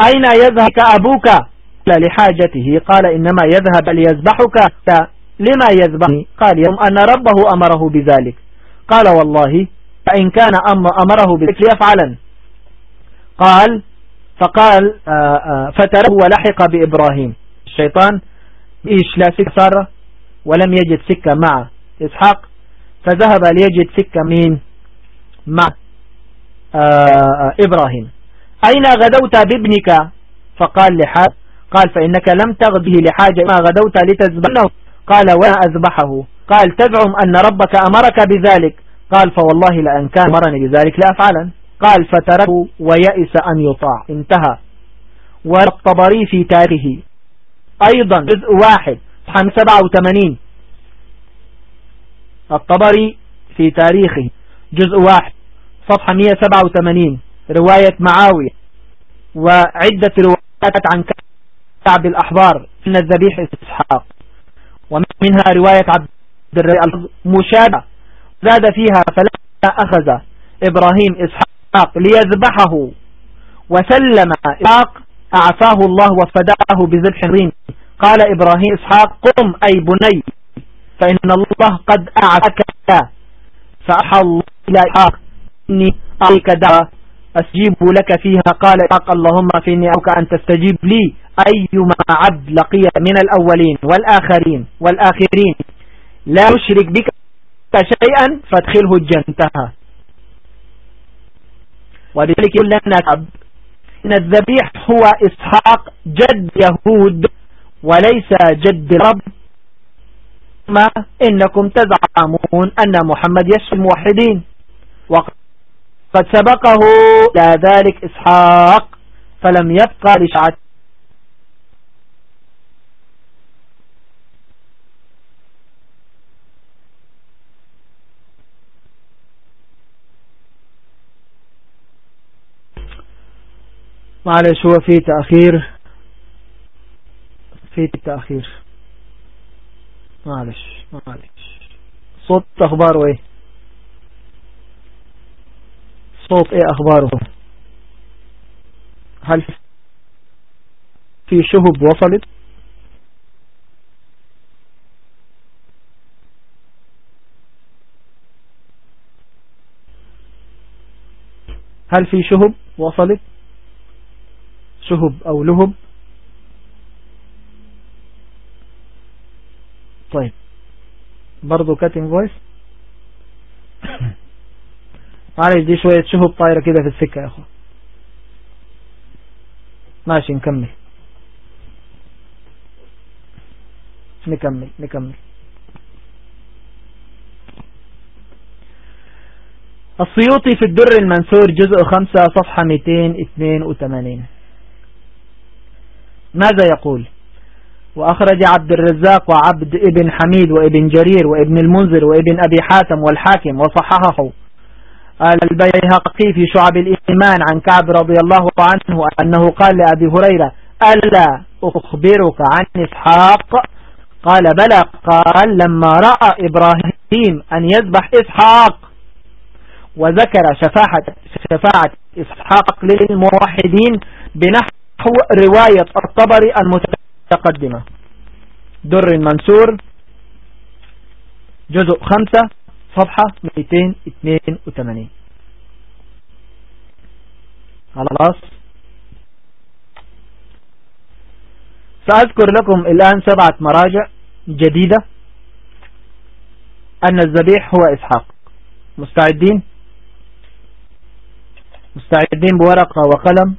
أين يذهب أبوك؟ لحاجته قال إنما يذهب ليذبحك. لما يذبحني قال يوم أن ربه أمره بذلك. قال والله فإن كان أمره بذلك ليفعلا قال فقال آه، آه، فتره ولحق بإبراهيم. الشيطان إيش لا سكة سارة؟ ولم يجد سكة مع إسحاق فذهب ليجد سكة مين؟ مع إبراهيم. أين غدوت بابنك؟ فقال لحاد قال فإنك لم تغد به لحاجة ما غدوت لتزبنه قال ولا أذبحه؟ قال تزعم أن ربك أمرك بذلك. قال فوالله لأن كان أمرني بذلك لأفعلا قال فتركه ويأس أن يطاع. انتهى. والطبري في تاريخه. أيضا جزء واحد صفحة 87 الطبري في تاريخه. جزء واحد. صفحة 187 رواية معاوية وعدة روايات عن كعب الأحبار من الذبيح إسحاق. ومنها رواية عبد الرئيس مشابه زاد فيها فلا أخذ إبراهيم إسحاق ليذبحه وسلم إسحاق أعفاه الله وفداه بذبح رين قال إبراهيم إسحاق قم أي بني فإن الله قد أعفك فأحى الله إلى إسحاق إني أعيك دعوة أستجيب لك فيها. قال إسحاق اللهم فإني أعوك أن تستجيب لي أيما عبد لقي من الأولين والآخرين والآخرين. لا يشرك بك شيئا فادخله الجنة وبذلك يقول لنا إن الذبيح هو إسحاق جد يهود وليس جد رب. ما إنكم تزعمون أن محمد يشفي الموحدين. وقد سبقه إلى ذلك إسحاق فلم يبقى لشعة معلش هو في تأخير. في تأخير. معلش معلش. صوت أخباره إيه صوت إيه أخباره؟ هل في شهب وصلت؟ هل في شهب وصلت؟ شهب أو لهب؟ طيب. برضو كاتم فويس معلش دي شوية شهب طايرة كده في السكة يا أخو ماشي نكمل. نكمل نكمل. السيوطي في الدر المنثور جزء 5 صفحة 282 ماذا يقول؟ وأخرج عبد الرزاق وعبد ابن حميد وابن جرير وابن المنذر وابن أبي حاتم والحاكم وصححه البيهقي في شعب الإيمان عن كعب رضي الله عنه أنه قال لأبي هريرة ألا أخبرك عن إسحاق؟ قال بلى. قال لما رأى إبراهيم أن يذبح إسحاق وذكر شفاعة, شفاعة إسحاق للموحدين بنحو رواية الطبري المتقدمة. در المنصور جزء خمسة. صفحة 282 خلاص؟ سأذكر لكم الآن سبعة مراجع جديدة. أن الذبيح هو إسحاق. مستعدين؟ مستعدين بورقة وقلم.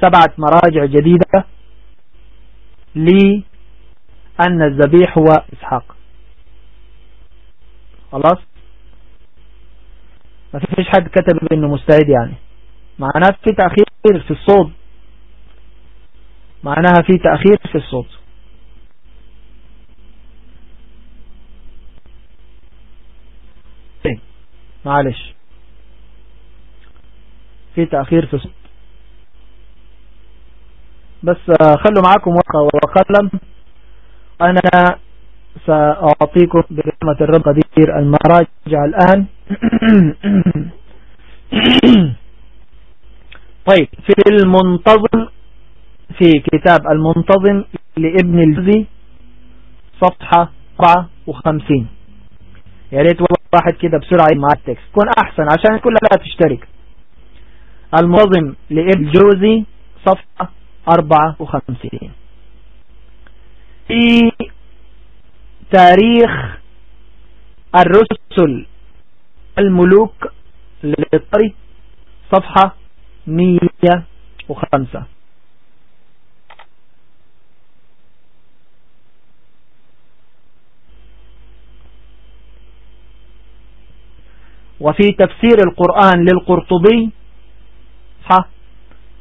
سبعة مراجع جديدة. لأن الذبيح هو إسحاق. خلاص؟ ما فيش حد كتب إنه مستعد يعني. معناه في تأخير في الصوت. معناها في تأخير في الصوت. إيه، معلش. في تأخير في الصوت. بس آه، خلوا معاكم ورقة وقلم. أنا سأعطيكم برحمة الرب قدير المراجع الآن. طيب في المنتظم في كتاب المنتظم لابن الجزي صفحة 54 يا ريت واحد كده بسرعة مع التكست. كون أحسن عشان كلها تشترك. المنتظم لابن الجوزي صفحة 54 في تاريخ الرسل الملوك للطري صفحة 105 وفي تفسير القرآن للقرطبي صح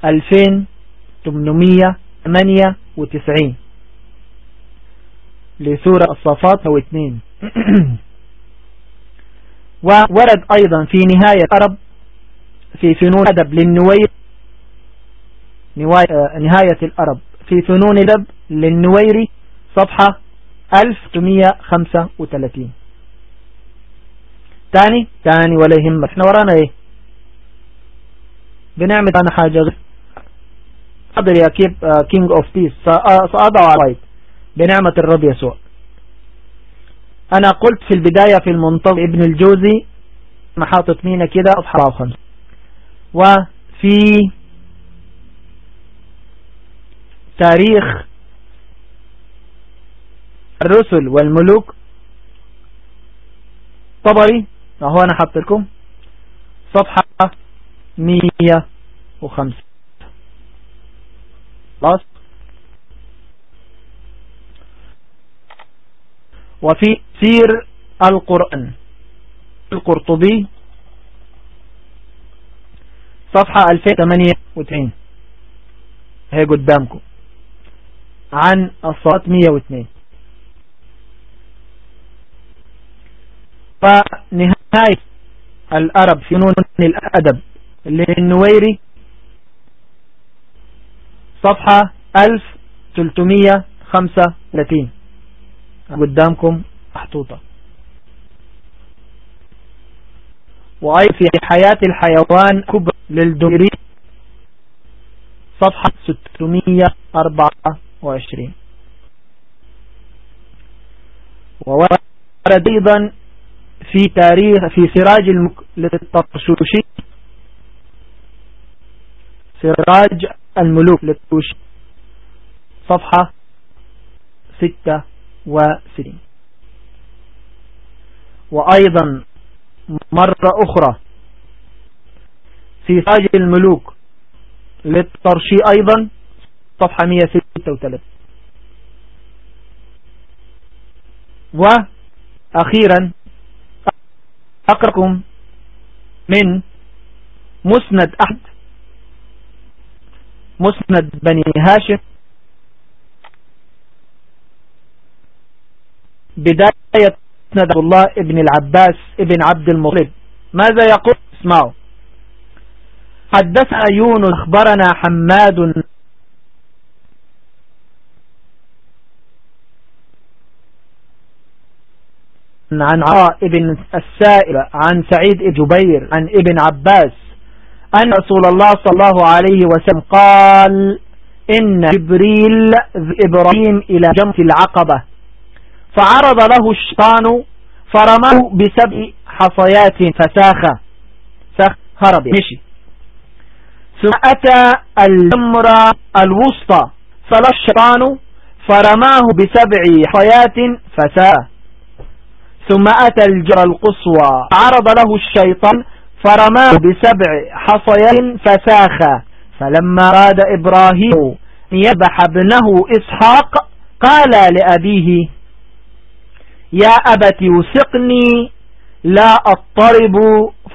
2898 لسورة الصفات هو اثنين. وورد أيضا في نهاية الأرب في فنون أدب للنوير نهاية الأرب في فنون أدب للنويري صفحة 1135 تاني؟ تاني ولا يهمك إحنا ورانا إيه؟ بنعمل أنا حاجة. قدر يا كيب كينج اوف بيس سأضع على بنعمة الرب يسوع. أنا قلت في البداية في المنطق ابن الجوزي محاطة مينا كده أصحاب خمس وفي تاريخ الرسل والملوك طبري أهو أنا حط لكم صفحة 105 خلاص؟ وفي سير القرآن. القرطبي صفحة 2098 هي قدامكم. عن الصلاة 102 فنهاية الأرب في نون الأدب للنويري صفحة 1335 آه. قدامكم محطوطة. وأي في حياة الحيوان كبر للدوري صفحة 624 وورد أيضا في تاريخ في سراج المك... للطرشوشي. سراج الملوك للطرشوشي. صفحة 6 وسليم. وأيضا مرة أخرى في تاج الملوك للترشي أيضا صفحة 136 وأخيرا أقرأكم من مسند أحد مسند بني هاشم بداية مسند الله ابن العباس ابن عبد المطلب. ماذا يقول؟ اسمعوا. حدثنا يونس أخبرنا حماد. عن عطاء ابن السائب عن سعيد جبير عن ابن عباس أن رسول الله صلى الله عليه وسلم قال إن جبريل إبراهيم إلى جمة العقبة. فعرض له الشيطان فرماه بسبع حصيات فساخ. ساخ هرب. مشي. ثم أتى الجمرة الوسطى. فلا الشيطان فرماه بسبع حصيات فساخ. ثم أتى الجرى القصوى. عرض له الشيطان فرماه بسبع حصيات فساخ. فلما راد إبراهيم يذبح ابنه إسحاق قال لأبيه يا أبت وسقني لا أضطرب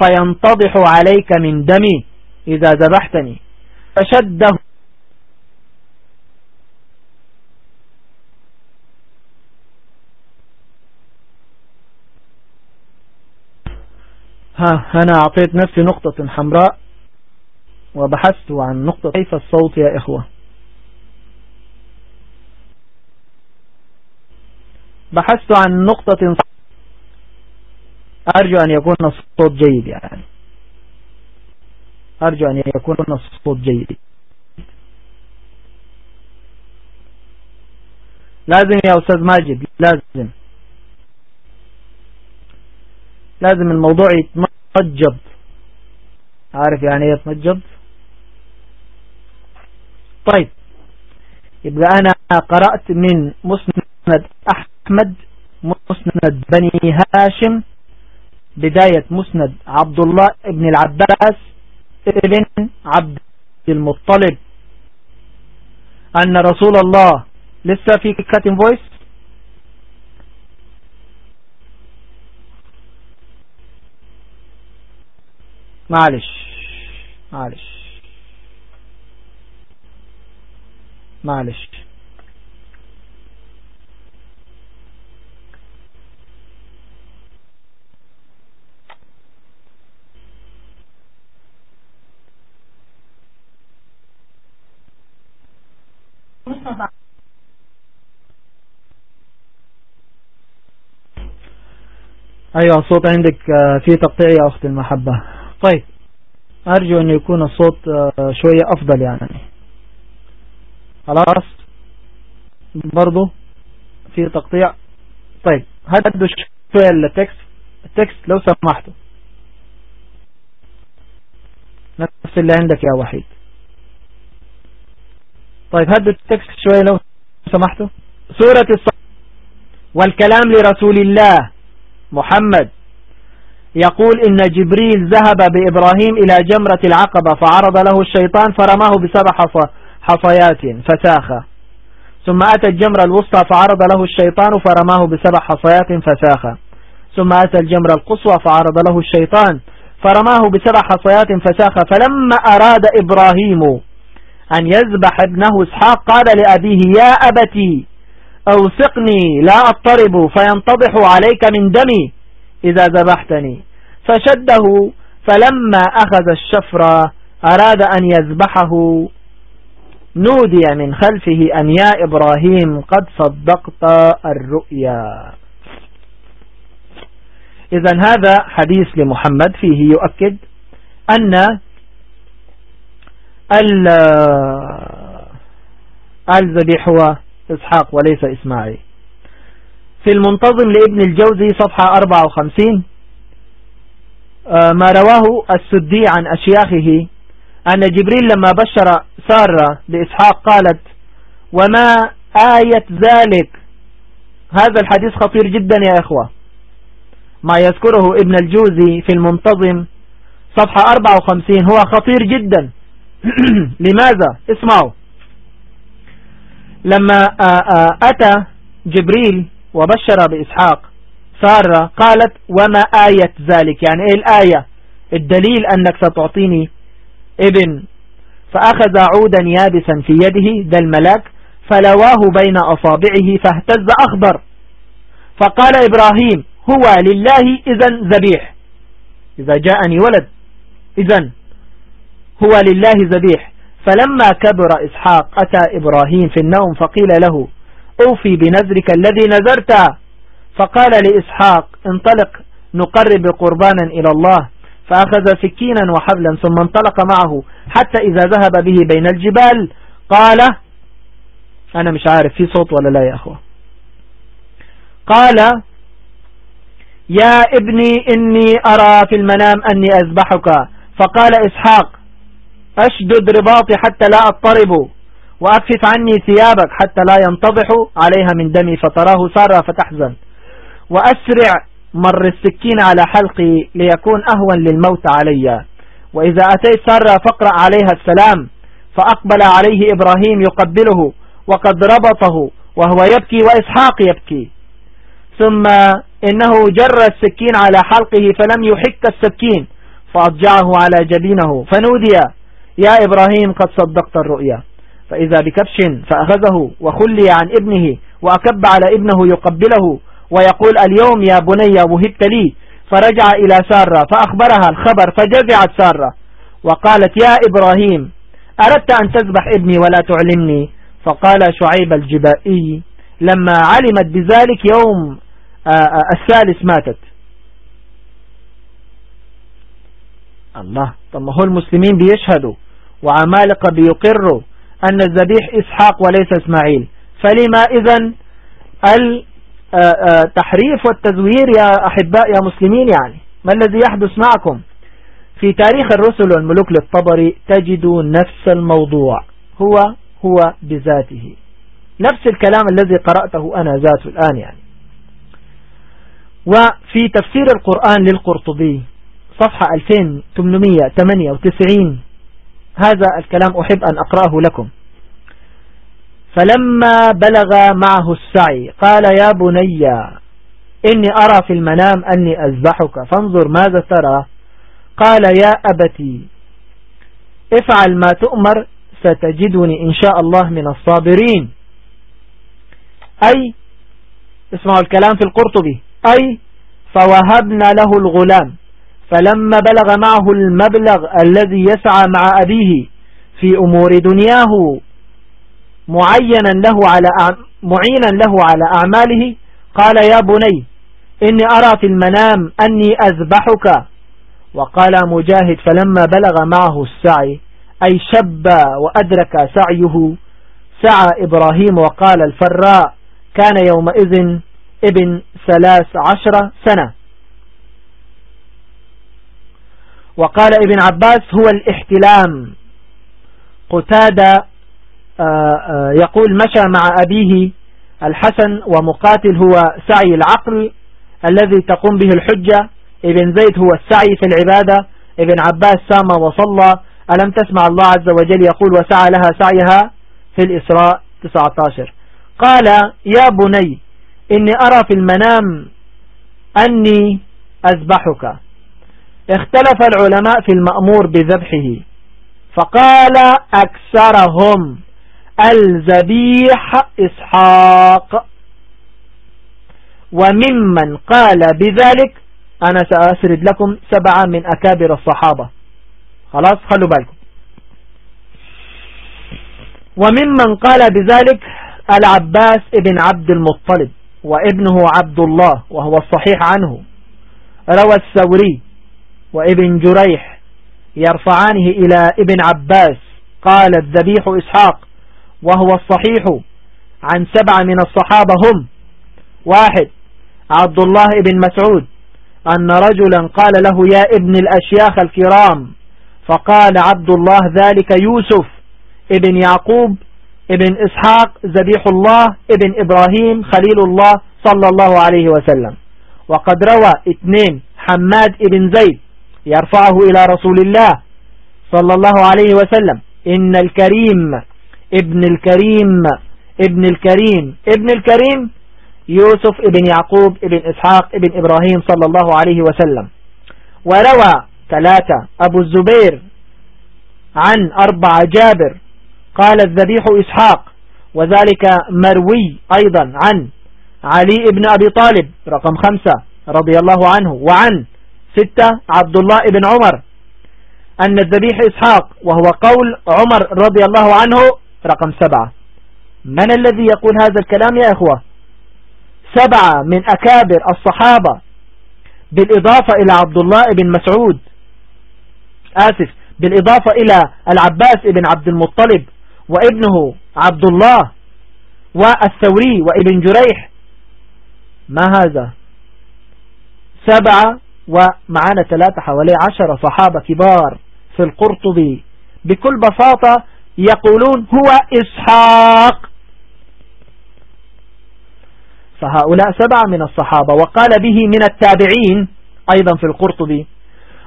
فينتضح عليك من دمي إذا ذبحتني. فشده ها أنا أعطيت نفسي نقطة حمراء وبحثت عن نقطة كيف الصوت يا إخوة؟ بحثت عن نقطة أرجو أن يكون الصوت جيد يعني. أرجو أن يكون الصوت جيد. لازم يا أستاذ ماجد لازم. لازم الموضوع يتمجد. عارف يعني إيه يتمجد؟ طيب يبقى أنا قرأت من مسند أحمد مسند بني هاشم بداية مسند عبد الله ابن العباس ابن عبد المطلب. أن رسول الله لسه في كاتم فويس معلش معلش معلش. أيوه الصوت عندك آه، في تقطيع يا اخت المحبة. طيب أرجو أن يكون الصوت آه، شوية أفضل يعني. خلاص؟ برضو في تقطيع. طيب هدوا شوية ال text. ال text لو سمحتوا. نفس اللي عندك يا وحيد. طيب هدوا ال text شوية لو سمحتوا. سورة الصلاة والكلام لرسول الله محمد. يقول إن جبريل ذهب بإبراهيم إلى جمرة العقبة فعرض له الشيطان فرماه بسبع حصيات فساخ. ثم أتى الجمرة الوسطى فعرض له الشيطان فرماه بسبع حصيات فساخ. ثم أتى الجمرة القصوى فعرض له الشيطان فرماه بسبع حصيات فساخ. فلما أراد إبراهيم أن يذبح ابنه إسحاق قال لأبيه يا أبتي أوثقني لا أضطرب فينتضح عليك من دمي إذا ذبحتني. فشده فلما أخذ الشفرة أراد أن يذبحه نودي من خلفه أن يا إبراهيم قد صدقت الرؤيا. إذا هذا حديث لمحمد فيه يؤكد أن ألذبيح هو إسحاق وليس إسماعيل. في المنتظم لابن الجوزي صفحة 54 آه، ما رواه السدي عن أشياخه أن جبريل لما بشر سارة بإسحاق قالت وما آية ذلك؟ هذا الحديث خطير جدا يا إخوة. ما يذكره ابن الجوزي في المنتظم صفحة 54 هو خطير جدا. لماذا؟ اسمعوا. لما أتى جبريل وبشر بإسحاق سارة قالت وما آية ذلك؟ يعني إيه الآية؟ الدليل أنك ستعطيني ابن. فأخذ عودا يابسا في يده ده الملاك فلواه بين أصابعه فاهتز أخضر. فقال إبراهيم هو لله إذا ذبيح. إذا جاءني ولد إذا هو لله ذبيح. فلما كبر إسحاق أتى إبراهيم في النوم فقيل له أوفي بنذرك الذي نذرت. فقال لإسحاق انطلق نقرب قربانا إلى الله. فأخذ سكينا وحبلا ثم انطلق معه حتى إذا ذهب به بين الجبال. قال أنا مش عارف في صوت ولا لا يا أخوة؟ قال يا ابني إني أرى في المنام أني أذبحك. فقال إسحاق أشدد رباطي حتى لا أضطرب وأكفف عني ثيابك حتى لا ينتضح عليها من دمي فتراه سارة فتحزن. وأسرع مر السكين على حلقي ليكون أهون للموت علي. وإذا أتيت سارة فاقرأ عليها السلام فأقبل عليه إبراهيم يقبله وقد ربطه وهو يبكي وإسحاق يبكي. ثم إنه جر السكين على حلقه فلم يحك السكين فأضجعه على جبينه. فنودي يا إبراهيم قد صدقت الرؤيا. فإذا بكبش فأخذه وخلي عن ابنه وأكب على ابنه يقبله ويقول اليوم يا بني وهبت لي. فرجع إلى سارة فأخبرها الخبر فجزعت سارة. وقالت يا إبراهيم أردت أن تذبح ابني ولا تعلمني؟ فقال شعيب الجبائي لما علمت بذلك يوم آه، آه، الثالث ماتت. الله طب ما هو المسلمين بيشهدوا. وعمالقة بيقروا أن الذبيح إسحاق وليس إسماعيل. فلما إذن التحريف والتزوير يا أحباء يا مسلمين يعني ما الذي يحدث معكم؟ في تاريخ الرسل والملوك للطبري تجد نفس الموضوع هو هو بذاته. نفس الكلام الذي قرأته أنا ذاته الآن يعني. وفي تفسير القرآن للقرطبي صفحة 2898 هذا الكلام أحب أن أقرأه لكم. فلما بلغ معه السعي قال يا بني إني أرى في المنام أني أذبحك فانظر ماذا ترى. قال يا أبتي افعل ما تؤمر ستجدني إن شاء الله من الصابرين. أي اسمعوا الكلام في القرطبي أي فوهبنا له الغلام. فلما بلغ معه المبلغ الذي يسعى مع أبيه في أمور دنياه معينا له على معينا له على أعماله قال يا بني إني أرى في المنام أني أذبحك. وقال مجاهد فلما بلغ معه السعي أي شب وأدرك سعيه سعى إبراهيم وقال الفراء كان يومئذ ابن ثلاث عشر سنة. وقال ابن عباس هو الاحتلام. قتادة آه، آه، يقول مشى مع أبيه الحسن ومقاتل هو سعي العقل الذي تقوم به الحجة. ابن زيد هو السعي في العبادة. ابن عباس سام وصلى. ألم تسمع الله عز وجل يقول وسعى لها سعيها في الإسراء 19 قال يا بني إني أرى في المنام أني أذبحك. اختلف العلماء في المأمور بذبحه فقال أكثرهم الذبيح إسحاق. وممن قال بذلك أنا سأسرد لكم سبعة من أكابر الصحابة. خلاص خلوا بالكم. وممن قال بذلك العباس ابن عبد المطلب وابنه عبد الله وهو الصحيح عنه. روى الثوري وابن جريح يرفعانه إلى ابن عباس قال الذبيح إسحاق وهو الصحيح عن سبعة من الصحابة هم. واحد عبد الله بن مسعود أن رجلا قال له يا ابن الأشياخ الكرام. فقال عبد الله ذلك يوسف ابن يعقوب ابن إسحاق ذبيح الله ابن إبراهيم خليل الله صلى الله عليه وسلم. وقد روى اثنين حماد ابن زيد يرفعه إلى رسول الله صلى الله عليه وسلم. إن الكريم ابن الكريم ابن الكريم ابن الكريم يوسف ابن يعقوب ابن إسحاق ابن إبراهيم صلى الله عليه وسلم. وروى ثلاثة أبو الزبير عن أربعة جابر قال الذبيح إسحاق وذلك مروي أيضا عن علي ابن أبي طالب رقم خمسة رضي الله عنه وعن ستة عبد الله ابن عمر أن الذبيح إسحاق وهو قول عمر رضي الله عنه رقم سبعة. من الذي يقول هذا الكلام يا إخوة؟ سبعة من أكابر الصحابة بالإضافة إلى عبد الله بن مسعود. آسف بالإضافة إلى العباس بن عبد المطلب وابنه عبد الله والثوري وابن جريح. ما هذا؟ سبعة ومعانا ثلاثة حوالي عشر صحابة كبار في القرطبي. بكل بساطة يقولون هو إسحاق. فهؤلاء سبعة من الصحابة. وقال به من التابعين أيضا في القرطبي.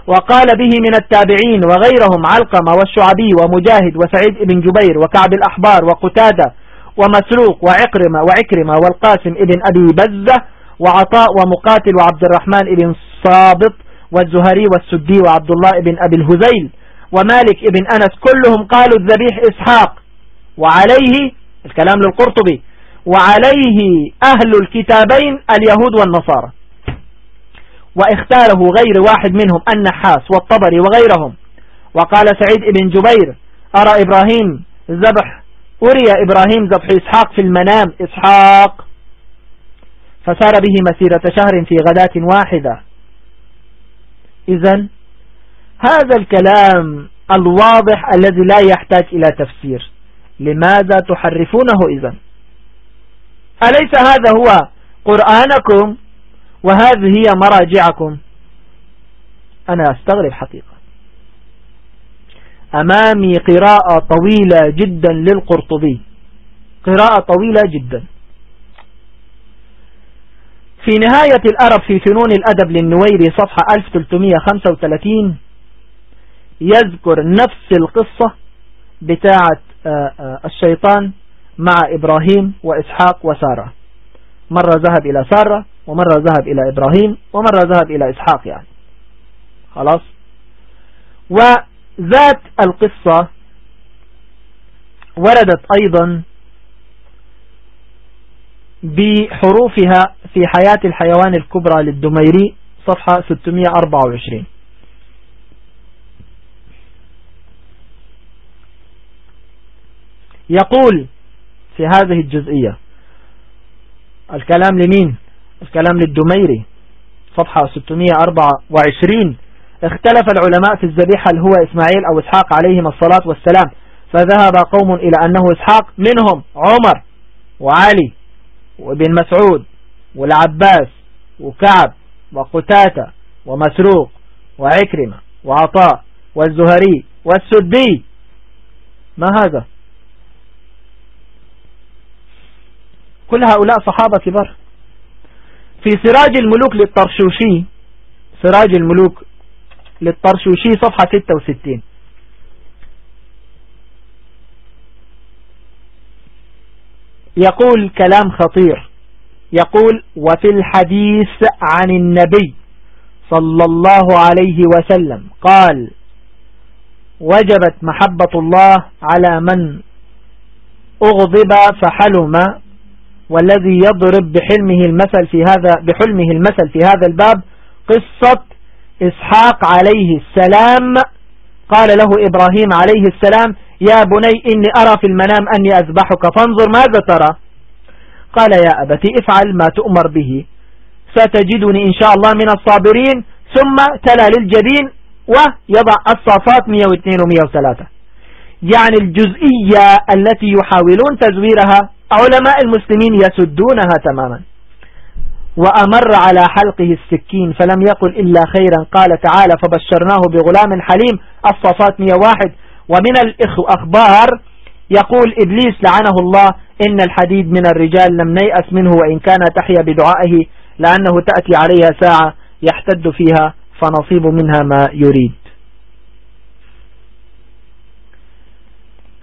وقال به من التابعين وغيرهم علقمة والشعبي ومجاهد وسعيد بن جبير وكعب الأحبار وقتادة ومسروق وعكرمة وعكرمة والقاسم ابن أبي بزة وعطاء ومقاتل وعبد الرحمن ابن صابط والزهري والسدي وعبد الله ابن أبي الهزيل ومالك ابن أنس كلهم قالوا الذبيح إسحاق. وعليه الكلام للقرطبي وعليه أهل الكتابين اليهود والنصارى. واختاره غير واحد منهم النحاس والطبري وغيرهم. وقال سعيد بن جبير أرى إبراهيم ذبح أري إبراهيم ذبح إسحاق في المنام إسحاق فسار به مسيرة شهر في غداة واحدة. إذا هذا الكلام الواضح الذي لا يحتاج إلى تفسير. لماذا تحرفونه إذا أليس هذا هو قرآنكم؟ وهذه هي مراجعكم. أنا أستغرب حقيقة أمامي قراءة طويلة جدا للقرطبي. قراءة طويلة جدا. في نهاية الأرب في فنون الأدب للنويري صفحة 1335 يذكر نفس القصة بتاعة آه، آه، الشيطان مع إبراهيم وإسحاق وسارة. مرة ذهب إلى سارة ومرة ذهب إلى إبراهيم ومرة ذهب إلى إسحاق يعني. خلاص؟ وذات القصة وردت أيضا بحروفها في حياة الحيوان الكبرى للدميري صفحة 624 يقول في هذه الجزئية الكلام لمين؟ الكلام للدميري صفحة 624 اختلف العلماء في الذبيحة هل هو إسماعيل أو إسحاق عليهم الصلاة والسلام فذهب قوم إلى أنه إسحاق منهم عمر وعلي. وابن مسعود والعباس وكعب وقتاتة ومسروق وعكرمة وعطاء والزهري والسدي. ما هذا؟ كل هؤلاء صحابة كبار. في سراج الملوك للطرشوشي سراج الملوك للطرشوشي صفحة 66 يقول كلام خطير. يقول وفي الحديث عن النبي صلى الله عليه وسلم قال وجبت محبة الله على من أغضب فحلم والذي يضرب بحلمه المثل في هذا بحلمه المثل في هذا الباب قصة إسحاق عليه السلام. قال له إبراهيم عليه السلام يا بني إني أرى في المنام أني أذبحك فانظر ماذا ترى. قال يا أبتي افعل ما تؤمر به. ستجدني إن شاء الله من الصابرين ثم تلا للجبين ويضع الصافات 102 و 103 يعني الجزئية التي يحاولون تزويرها علماء المسلمين يسدونها تماما. وأمر على حلقه السكين فلم يقل إلا خيرا. قال تعالى فبشرناه بغلام حليم الصفات 101 ومن الأخبار يقول إبليس لعنه الله إن الحديد من الرجال لم نيأس منه وإن كان تحيا بدعائه لأنه تأتي عليها ساعة يحتد فيها فنصيب منها ما يريد.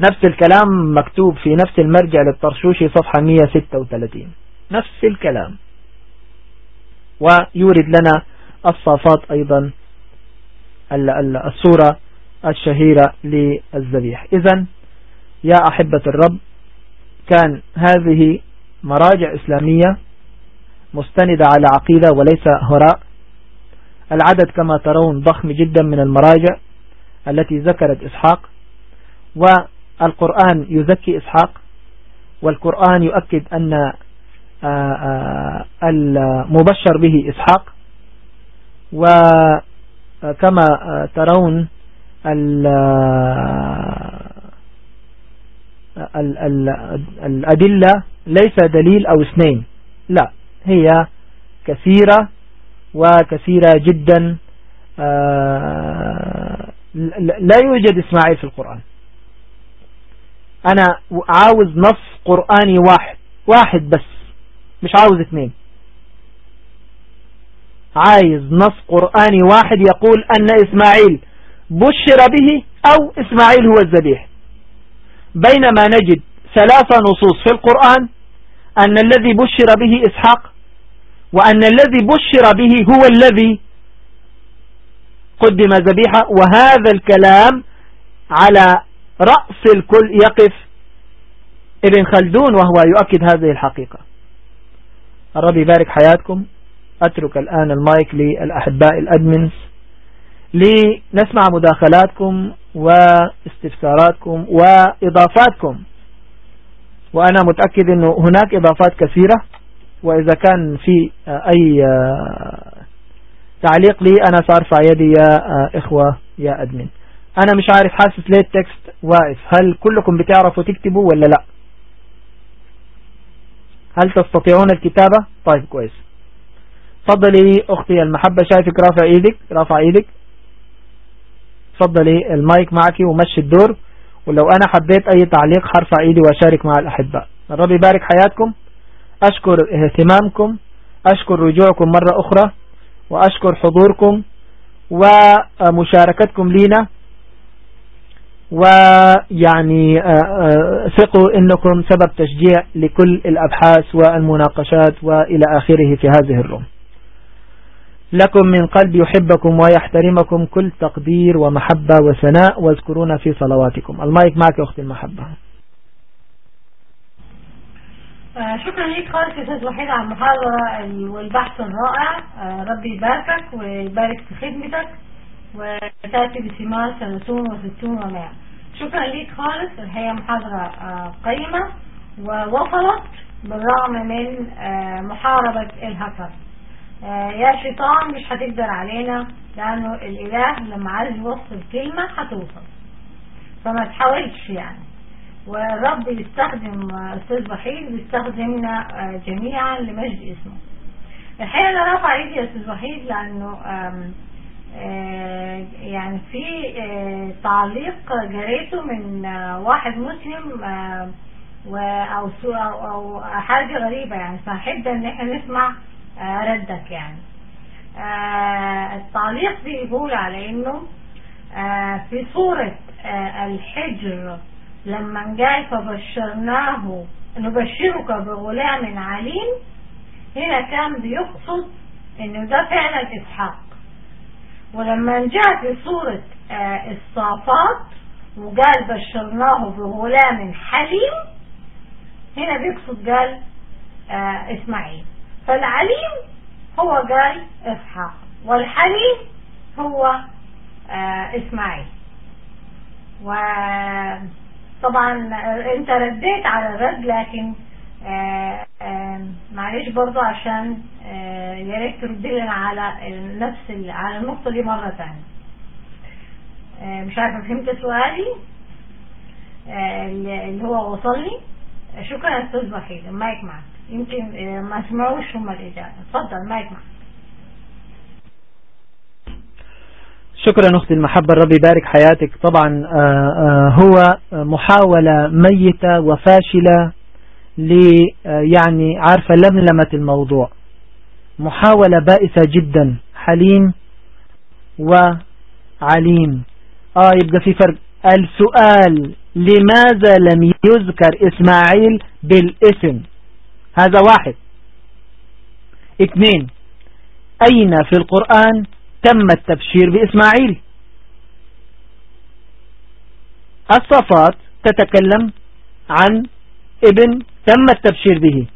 نفس الكلام مكتوب في نفس المرجع للطرشوشي صفحة 136 نفس الكلام. ويورد لنا الصافات أيضا الصورة الشهيرة للذبيح إذا يا أحبة الرب كان هذه مراجع إسلامية مستندة على عقيدة وليس هراء. العدد كما ترون ضخم جدا من المراجع التي ذكرت إسحاق والقرآن يزكي إسحاق والقرآن يؤكد أن آه، آه، المبشر به إسحاق. وكما ترون الأدلة ليس دليل أو اثنين. لا هي كثيرة وكثيرة جدا آه، لا يوجد إسماعيل في القرآن. أنا عاوز نص قرآني واحد واحد بس مش عاوز اثنين. عايز نص قرآني واحد يقول أن إسماعيل بشر به أو إسماعيل هو الذبيح. بينما نجد ثلاثة نصوص في القرآن أن الذي بشر به إسحاق وأن الذي بشر به هو الذي قدم ذبيحة وهذا الكلام على رأس الكل يقف ابن خلدون وهو يؤكد هذه الحقيقة. الرب يبارك حياتكم. أترك الآن المايك للأحباء الأدمنز. لنسمع مداخلاتكم واستفساراتكم وإضافاتكم. وأنا متأكد أنه هناك إضافات كثيرة وإذا كان في أي تعليق لي أنا سأرفع يدي يا إخوة يا أدمن. أنا مش عارف حاسس ليه التكست واقف. هل كلكم بتعرفوا تكتبوا ولا لا؟ هل تستطيعون الكتابة؟ طيب كويس. تفضلي أختي المحبة شايفك رافع إيدك رافع إيدك. تفضلي المايك معك ومشي الدور. ولو أنا حبيت أي تعليق حرفع إيدي وأشارك مع الأحباء الرب يبارك حياتكم. أشكر اهتمامكم. أشكر رجوعكم مرة أخرى. وأشكر حضوركم. ومشاركتكم لينا. ويعني آه، آه، ثقوا انكم سبب تشجيع لكل الابحاث والمناقشات والى اخره في هذه الروم. لكم من قلب يحبكم ويحترمكم كل تقدير ومحبة وثناء واذكرونا في صلواتكم. المايك معك أختي المحبة. آه، شكرا لك خالص يا أستاذ وحيد على المحاضرة والبحث الرائع. آه، ربي يباركك ويبارك في خدمتك وتأتي بثمار سنتون وستون ومائة. شكرا لك خالص هي محاضرة آه، قيمة ووصلت بالرغم من محاربة الهكر. يا شيطان مش هتقدر علينا لأنه الإله لما عايز يوصل كلمة هتوصل. فما تحاولش يعني. والرب يستخدم أستاذ وحيد ويستخدمنا جميعا لمجد اسمه. الحقيقة أنا رافع إيدي يا أستاذ وحيد لأنه يعني في تعليق جريته من واحد مسلم أو, أو حاجة غريبة يعني. فأحب إن إحنا نسمع ردك يعني. التعليق بيقول على إنه في صورة الحجر لما جاء فبشرناه نبشرك بغلام عليم هنا كان بيقصد إنه ده فعلا اسحاق ولما جاء في سورة آه الصافات وقال بشرناه بغلام حليم هنا بيقصد قال آه إسماعيل. فالعليم هو قال إسحاق والحليم هو آه إسماعيل. و طبعا أنت رديت على الرد لكن آه، آه، معلش برضو عشان آه، يا ريت ترد لنا على نفس على النقطة دي مرة ثانية مش عارفة فهمت سؤالي؟ اللي هو وصل لي شكرا أستاذ وحيد المايك معك يمكن ما سمعوش هما الإجابة اتفضل المايك معك شكرا أختي المحبة الرب يبارك حياتك. طبعا آه، آه، هو محاولة ميتة وفاشلة ل آه، يعني عارفة لملمة الموضوع. محاولة بائسة جدا حليم وعليم. آه يبقى في فرق. السؤال لماذا لم يذكر إسماعيل بالاسم؟ هذا واحد. اثنين أين في القرآن تم التبشير بإسماعيل؟ الصفات تتكلم عن ابن تم التبشير به.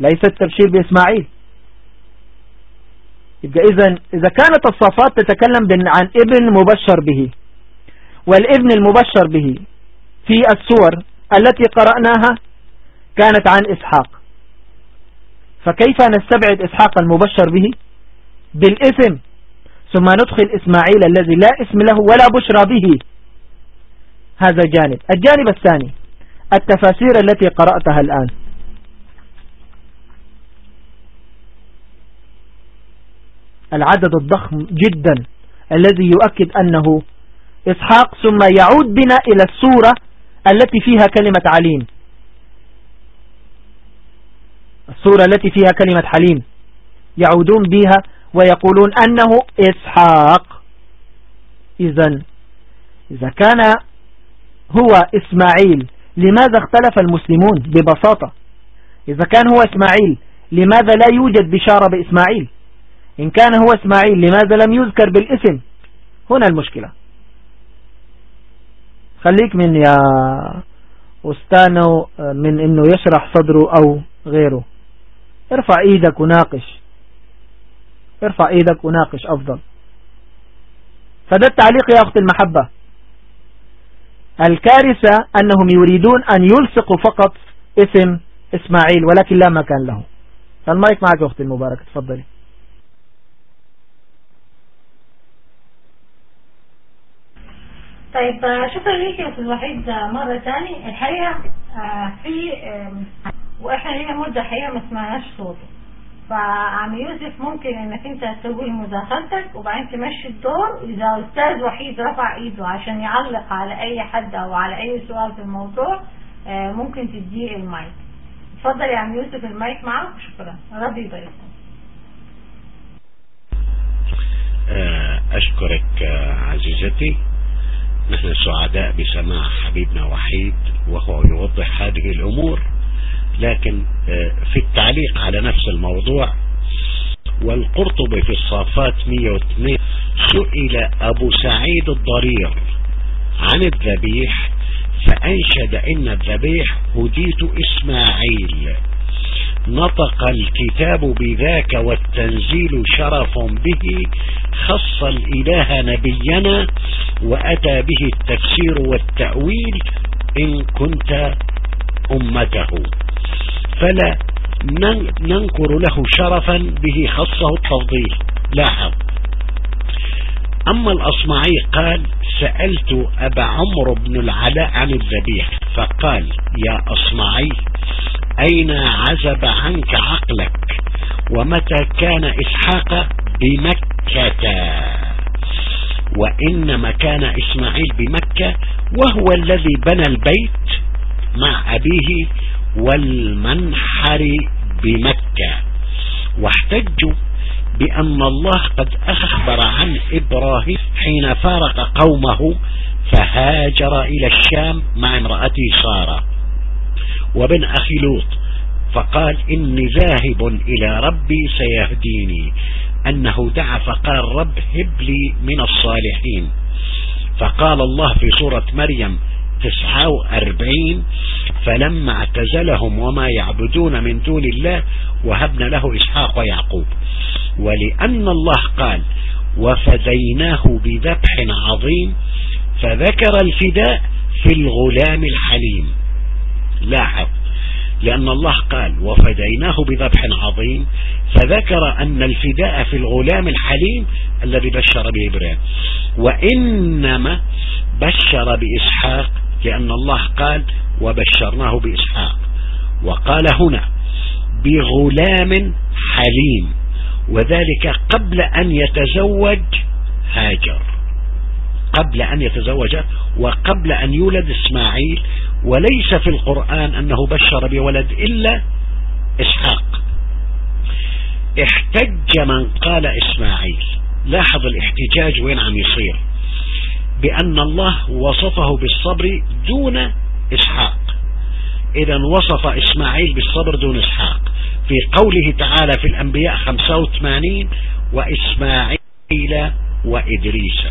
ليس التبشير بإسماعيل. إذا إذا كانت الصفات تتكلم عن ابن مبشر به والابن المبشر به في السور التي قرأناها كانت عن إسحاق. فكيف نستبعد إسحاق المبشر به؟ بالاسم ثم ندخل إسماعيل الذي لا اسم له ولا بشرى به. هذا جانب الجانب الثاني. التفاسير التي قرأتها الآن. العدد الضخم جدا الذي يؤكد أنه إسحاق ثم يعود بنا إلى السورة التي فيها كلمة عليم. السورة التي فيها كلمة حليم. يعودون بها ويقولون أنه إسحاق. إذا إذا كان هو إسماعيل لماذا اختلف المسلمون ببساطة؟ إذا كان هو إسماعيل لماذا لا يوجد بشارة بإسماعيل؟ إن كان هو إسماعيل لماذا لم يذكر بالاسم؟ هنا المشكلة. خليك من يا أستانه من إنه يشرح صدره أو غيره. ارفع إيدك وناقش. ارفع إيدك وناقش أفضل. فده التعليق يا أخت المحبة. الكارثة أنهم يريدون أن يلصقوا فقط اسم إسماعيل ولكن لا مكان له. المايك معك يا أختي المباركة تفضلي. طيب شكرا ليك يا أستاذ وحيد مرة ثانية. الحقيقة آه، في وإحنا لينا مدة حقيقة ما سمعناش صوته. فعم يوسف ممكن انك انت تقول مداخلتك وبعدين تمشي الدور إذا أستاذ وحيد رفع إيده عشان يعلق على أي حد أو على أي سؤال في الموضوع آه، ممكن تديه المايك. اتفضل يا عم يوسف المايك معك شكرا. ربي يبارككم آه، أشكرك آه، عزيزتي. نحن سعداء بسماع حبيبنا وحيد وهو يوضح هذه الأمور. لكن آه، في التعليق على نفس الموضوع والقرطبي في الصافات 102 سئل أبو سعيد الضرير عن الذبيح فأنشد إن الذبيح هديت إسماعيل. نطق الكتاب بذاك والتنزيل شرف به خص الإله نبينا وأتى به التفسير والتأويل إن كنت أمته. فلا ننكر له شرفا به خصه التفضيل لاحظ. أما الأصمعي قال سألت أبا عمرو بن العلاء عن الذبيح فقال يا أصمعي أين عزب عنك عقلك؟ ومتى كان إسحاق بمكة؟ وإن مكان إسماعيل بمكة وهو الذي بنى البيت مع أبيه والمنحر بمكة. واحتجوا بأن الله قد أخبر عن إبراهيم حين فارق قومه فهاجر إلى الشام مع امرأته سارة وبن أخي لوط فقال إني ذاهب إلى ربي سيهديني. أنه دعا فقال رب هب لي من الصالحين. فقال الله في سورة مريم تسعة وأربعين فلما اعتزلهم وما يعبدون من دون الله وهبنا له إسحاق ويعقوب. ولأن الله قال وفديناه بذبح عظيم فذكر الفداء في الغلام الحليم لاحظ لأن الله قال وفديناه بذبح عظيم فذكر أن الفداء في الغلام الحليم الذي بشر به إبراهيم وإنما بشر بإسحاق لأن الله قال وبشرناه بإسحاق. وقال هنا بغلام حليم وذلك قبل أن يتزوج هاجر. قبل أن يتزوج وقبل أن يولد إسماعيل وليس في القرآن أنه بشر بولد إلا إسحاق. احتج من قال إسماعيل. لاحظ الاحتجاج وين عم يصير. بأن الله وصفه بالصبر دون إسحاق. إذا وصف إسماعيل بالصبر دون إسحاق. في قوله تعالى في الأنبياء 85 وإسماعيل وإدريس.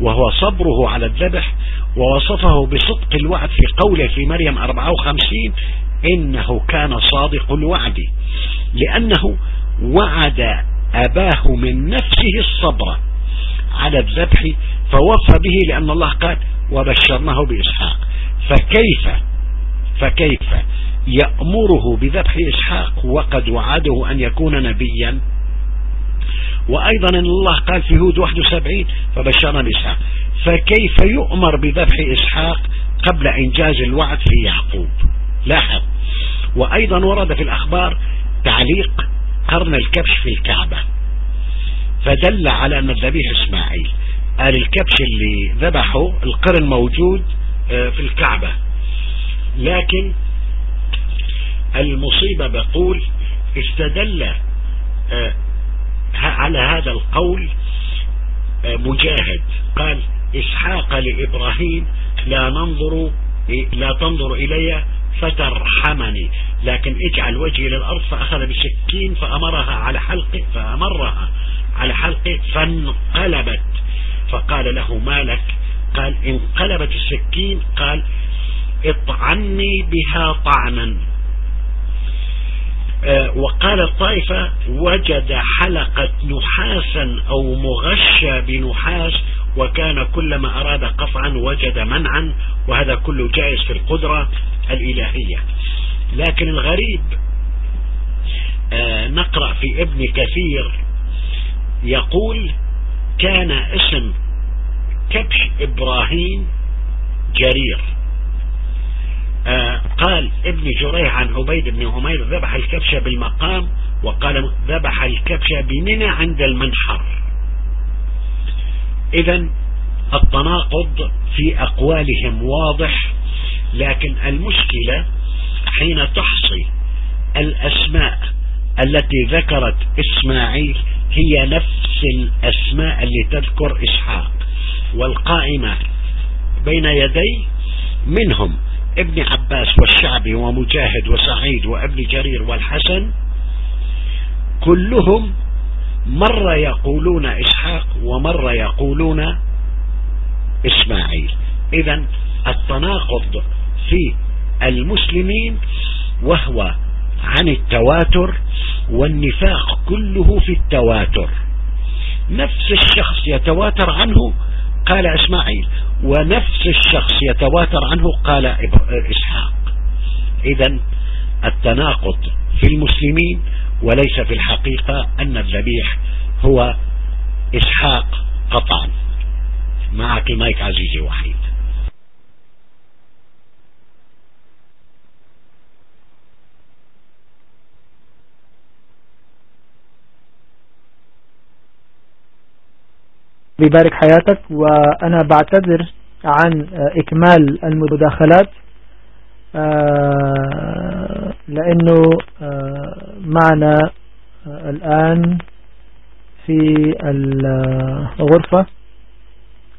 وهو صبره على الذبح ووصفه بصدق الوعد في قوله في مريم 54 إنه كان صادق الوعد. لأنه وعد أباه من نفسه الصبر. على الذبح فوفى به لأن الله قال وبشرناه بإسحاق. فكيف فكيف يأمره بذبح إسحاق وقد وعده أن يكون نبيا؟ وأيضا إن الله قال في هود 71 فبشرنا بإسحاق. فكيف يؤمر بذبح إسحاق قبل إنجاز الوعد في يعقوب؟ لاحظ. وأيضا ورد في الأخبار تعليق قرن الكبش في الكعبة. فدل على أن الذبيح إسماعيل. قال الكبش اللي ذبحه القرن موجود آه، في الكعبة. لكن المصيبة بقول استدل آه، على هذا القول آه، مجاهد. قال إسحاق لإبراهيم لا ننظر لا تنظر إلي فترحمني لكن اجعل وجهي للأرض فأخذ بسكين فأمرها على حلقه فأمرها على حلقه فانقلبت. فقال له مالك قال انقلبت السكين. قال اطعني بها طعنا آه، وقال الطائفة وجد حلقة نحاسا أو مغشى بنحاس وكان كلما أراد قطعا وجد منعا وهذا كله جائز في القدرة الإلهية. لكن الغريب آه، نقرأ في ابن كثير يقول كان اسم كبش إبراهيم جرير. آه قال ابن جريح عن عبيد بن عمير ذبح الكبش بالمقام وقال ذبح الكبش بمنى عند المنحر. اذا التناقض في أقوالهم واضح لكن المشكلة حين تحصي الأسماء التي ذكرت إسماعيل هي نفس الأسماء اللي تذكر إسحاق والقائمة بين يدي منهم ابن عباس والشعبي ومجاهد وسعيد وابن جرير والحسن كلهم مرة يقولون إسحاق ومرة يقولون إسماعيل. إذا التناقض في المسلمين وهو عن التواتر والنفاق كله في التواتر. نفس الشخص يتواتر عنه قال إسماعيل ونفس الشخص يتواتر عنه قال إسحاق. إذا التناقض في المسلمين وليس في الحقيقة أن الذبيح هو إسحاق قطعا معك المايك عزيزي وحيد. بيبارك حياتك وأنا بعتذر عن إكمال المداخلات. آه، لأنه آه، معنا الآن في الغرفة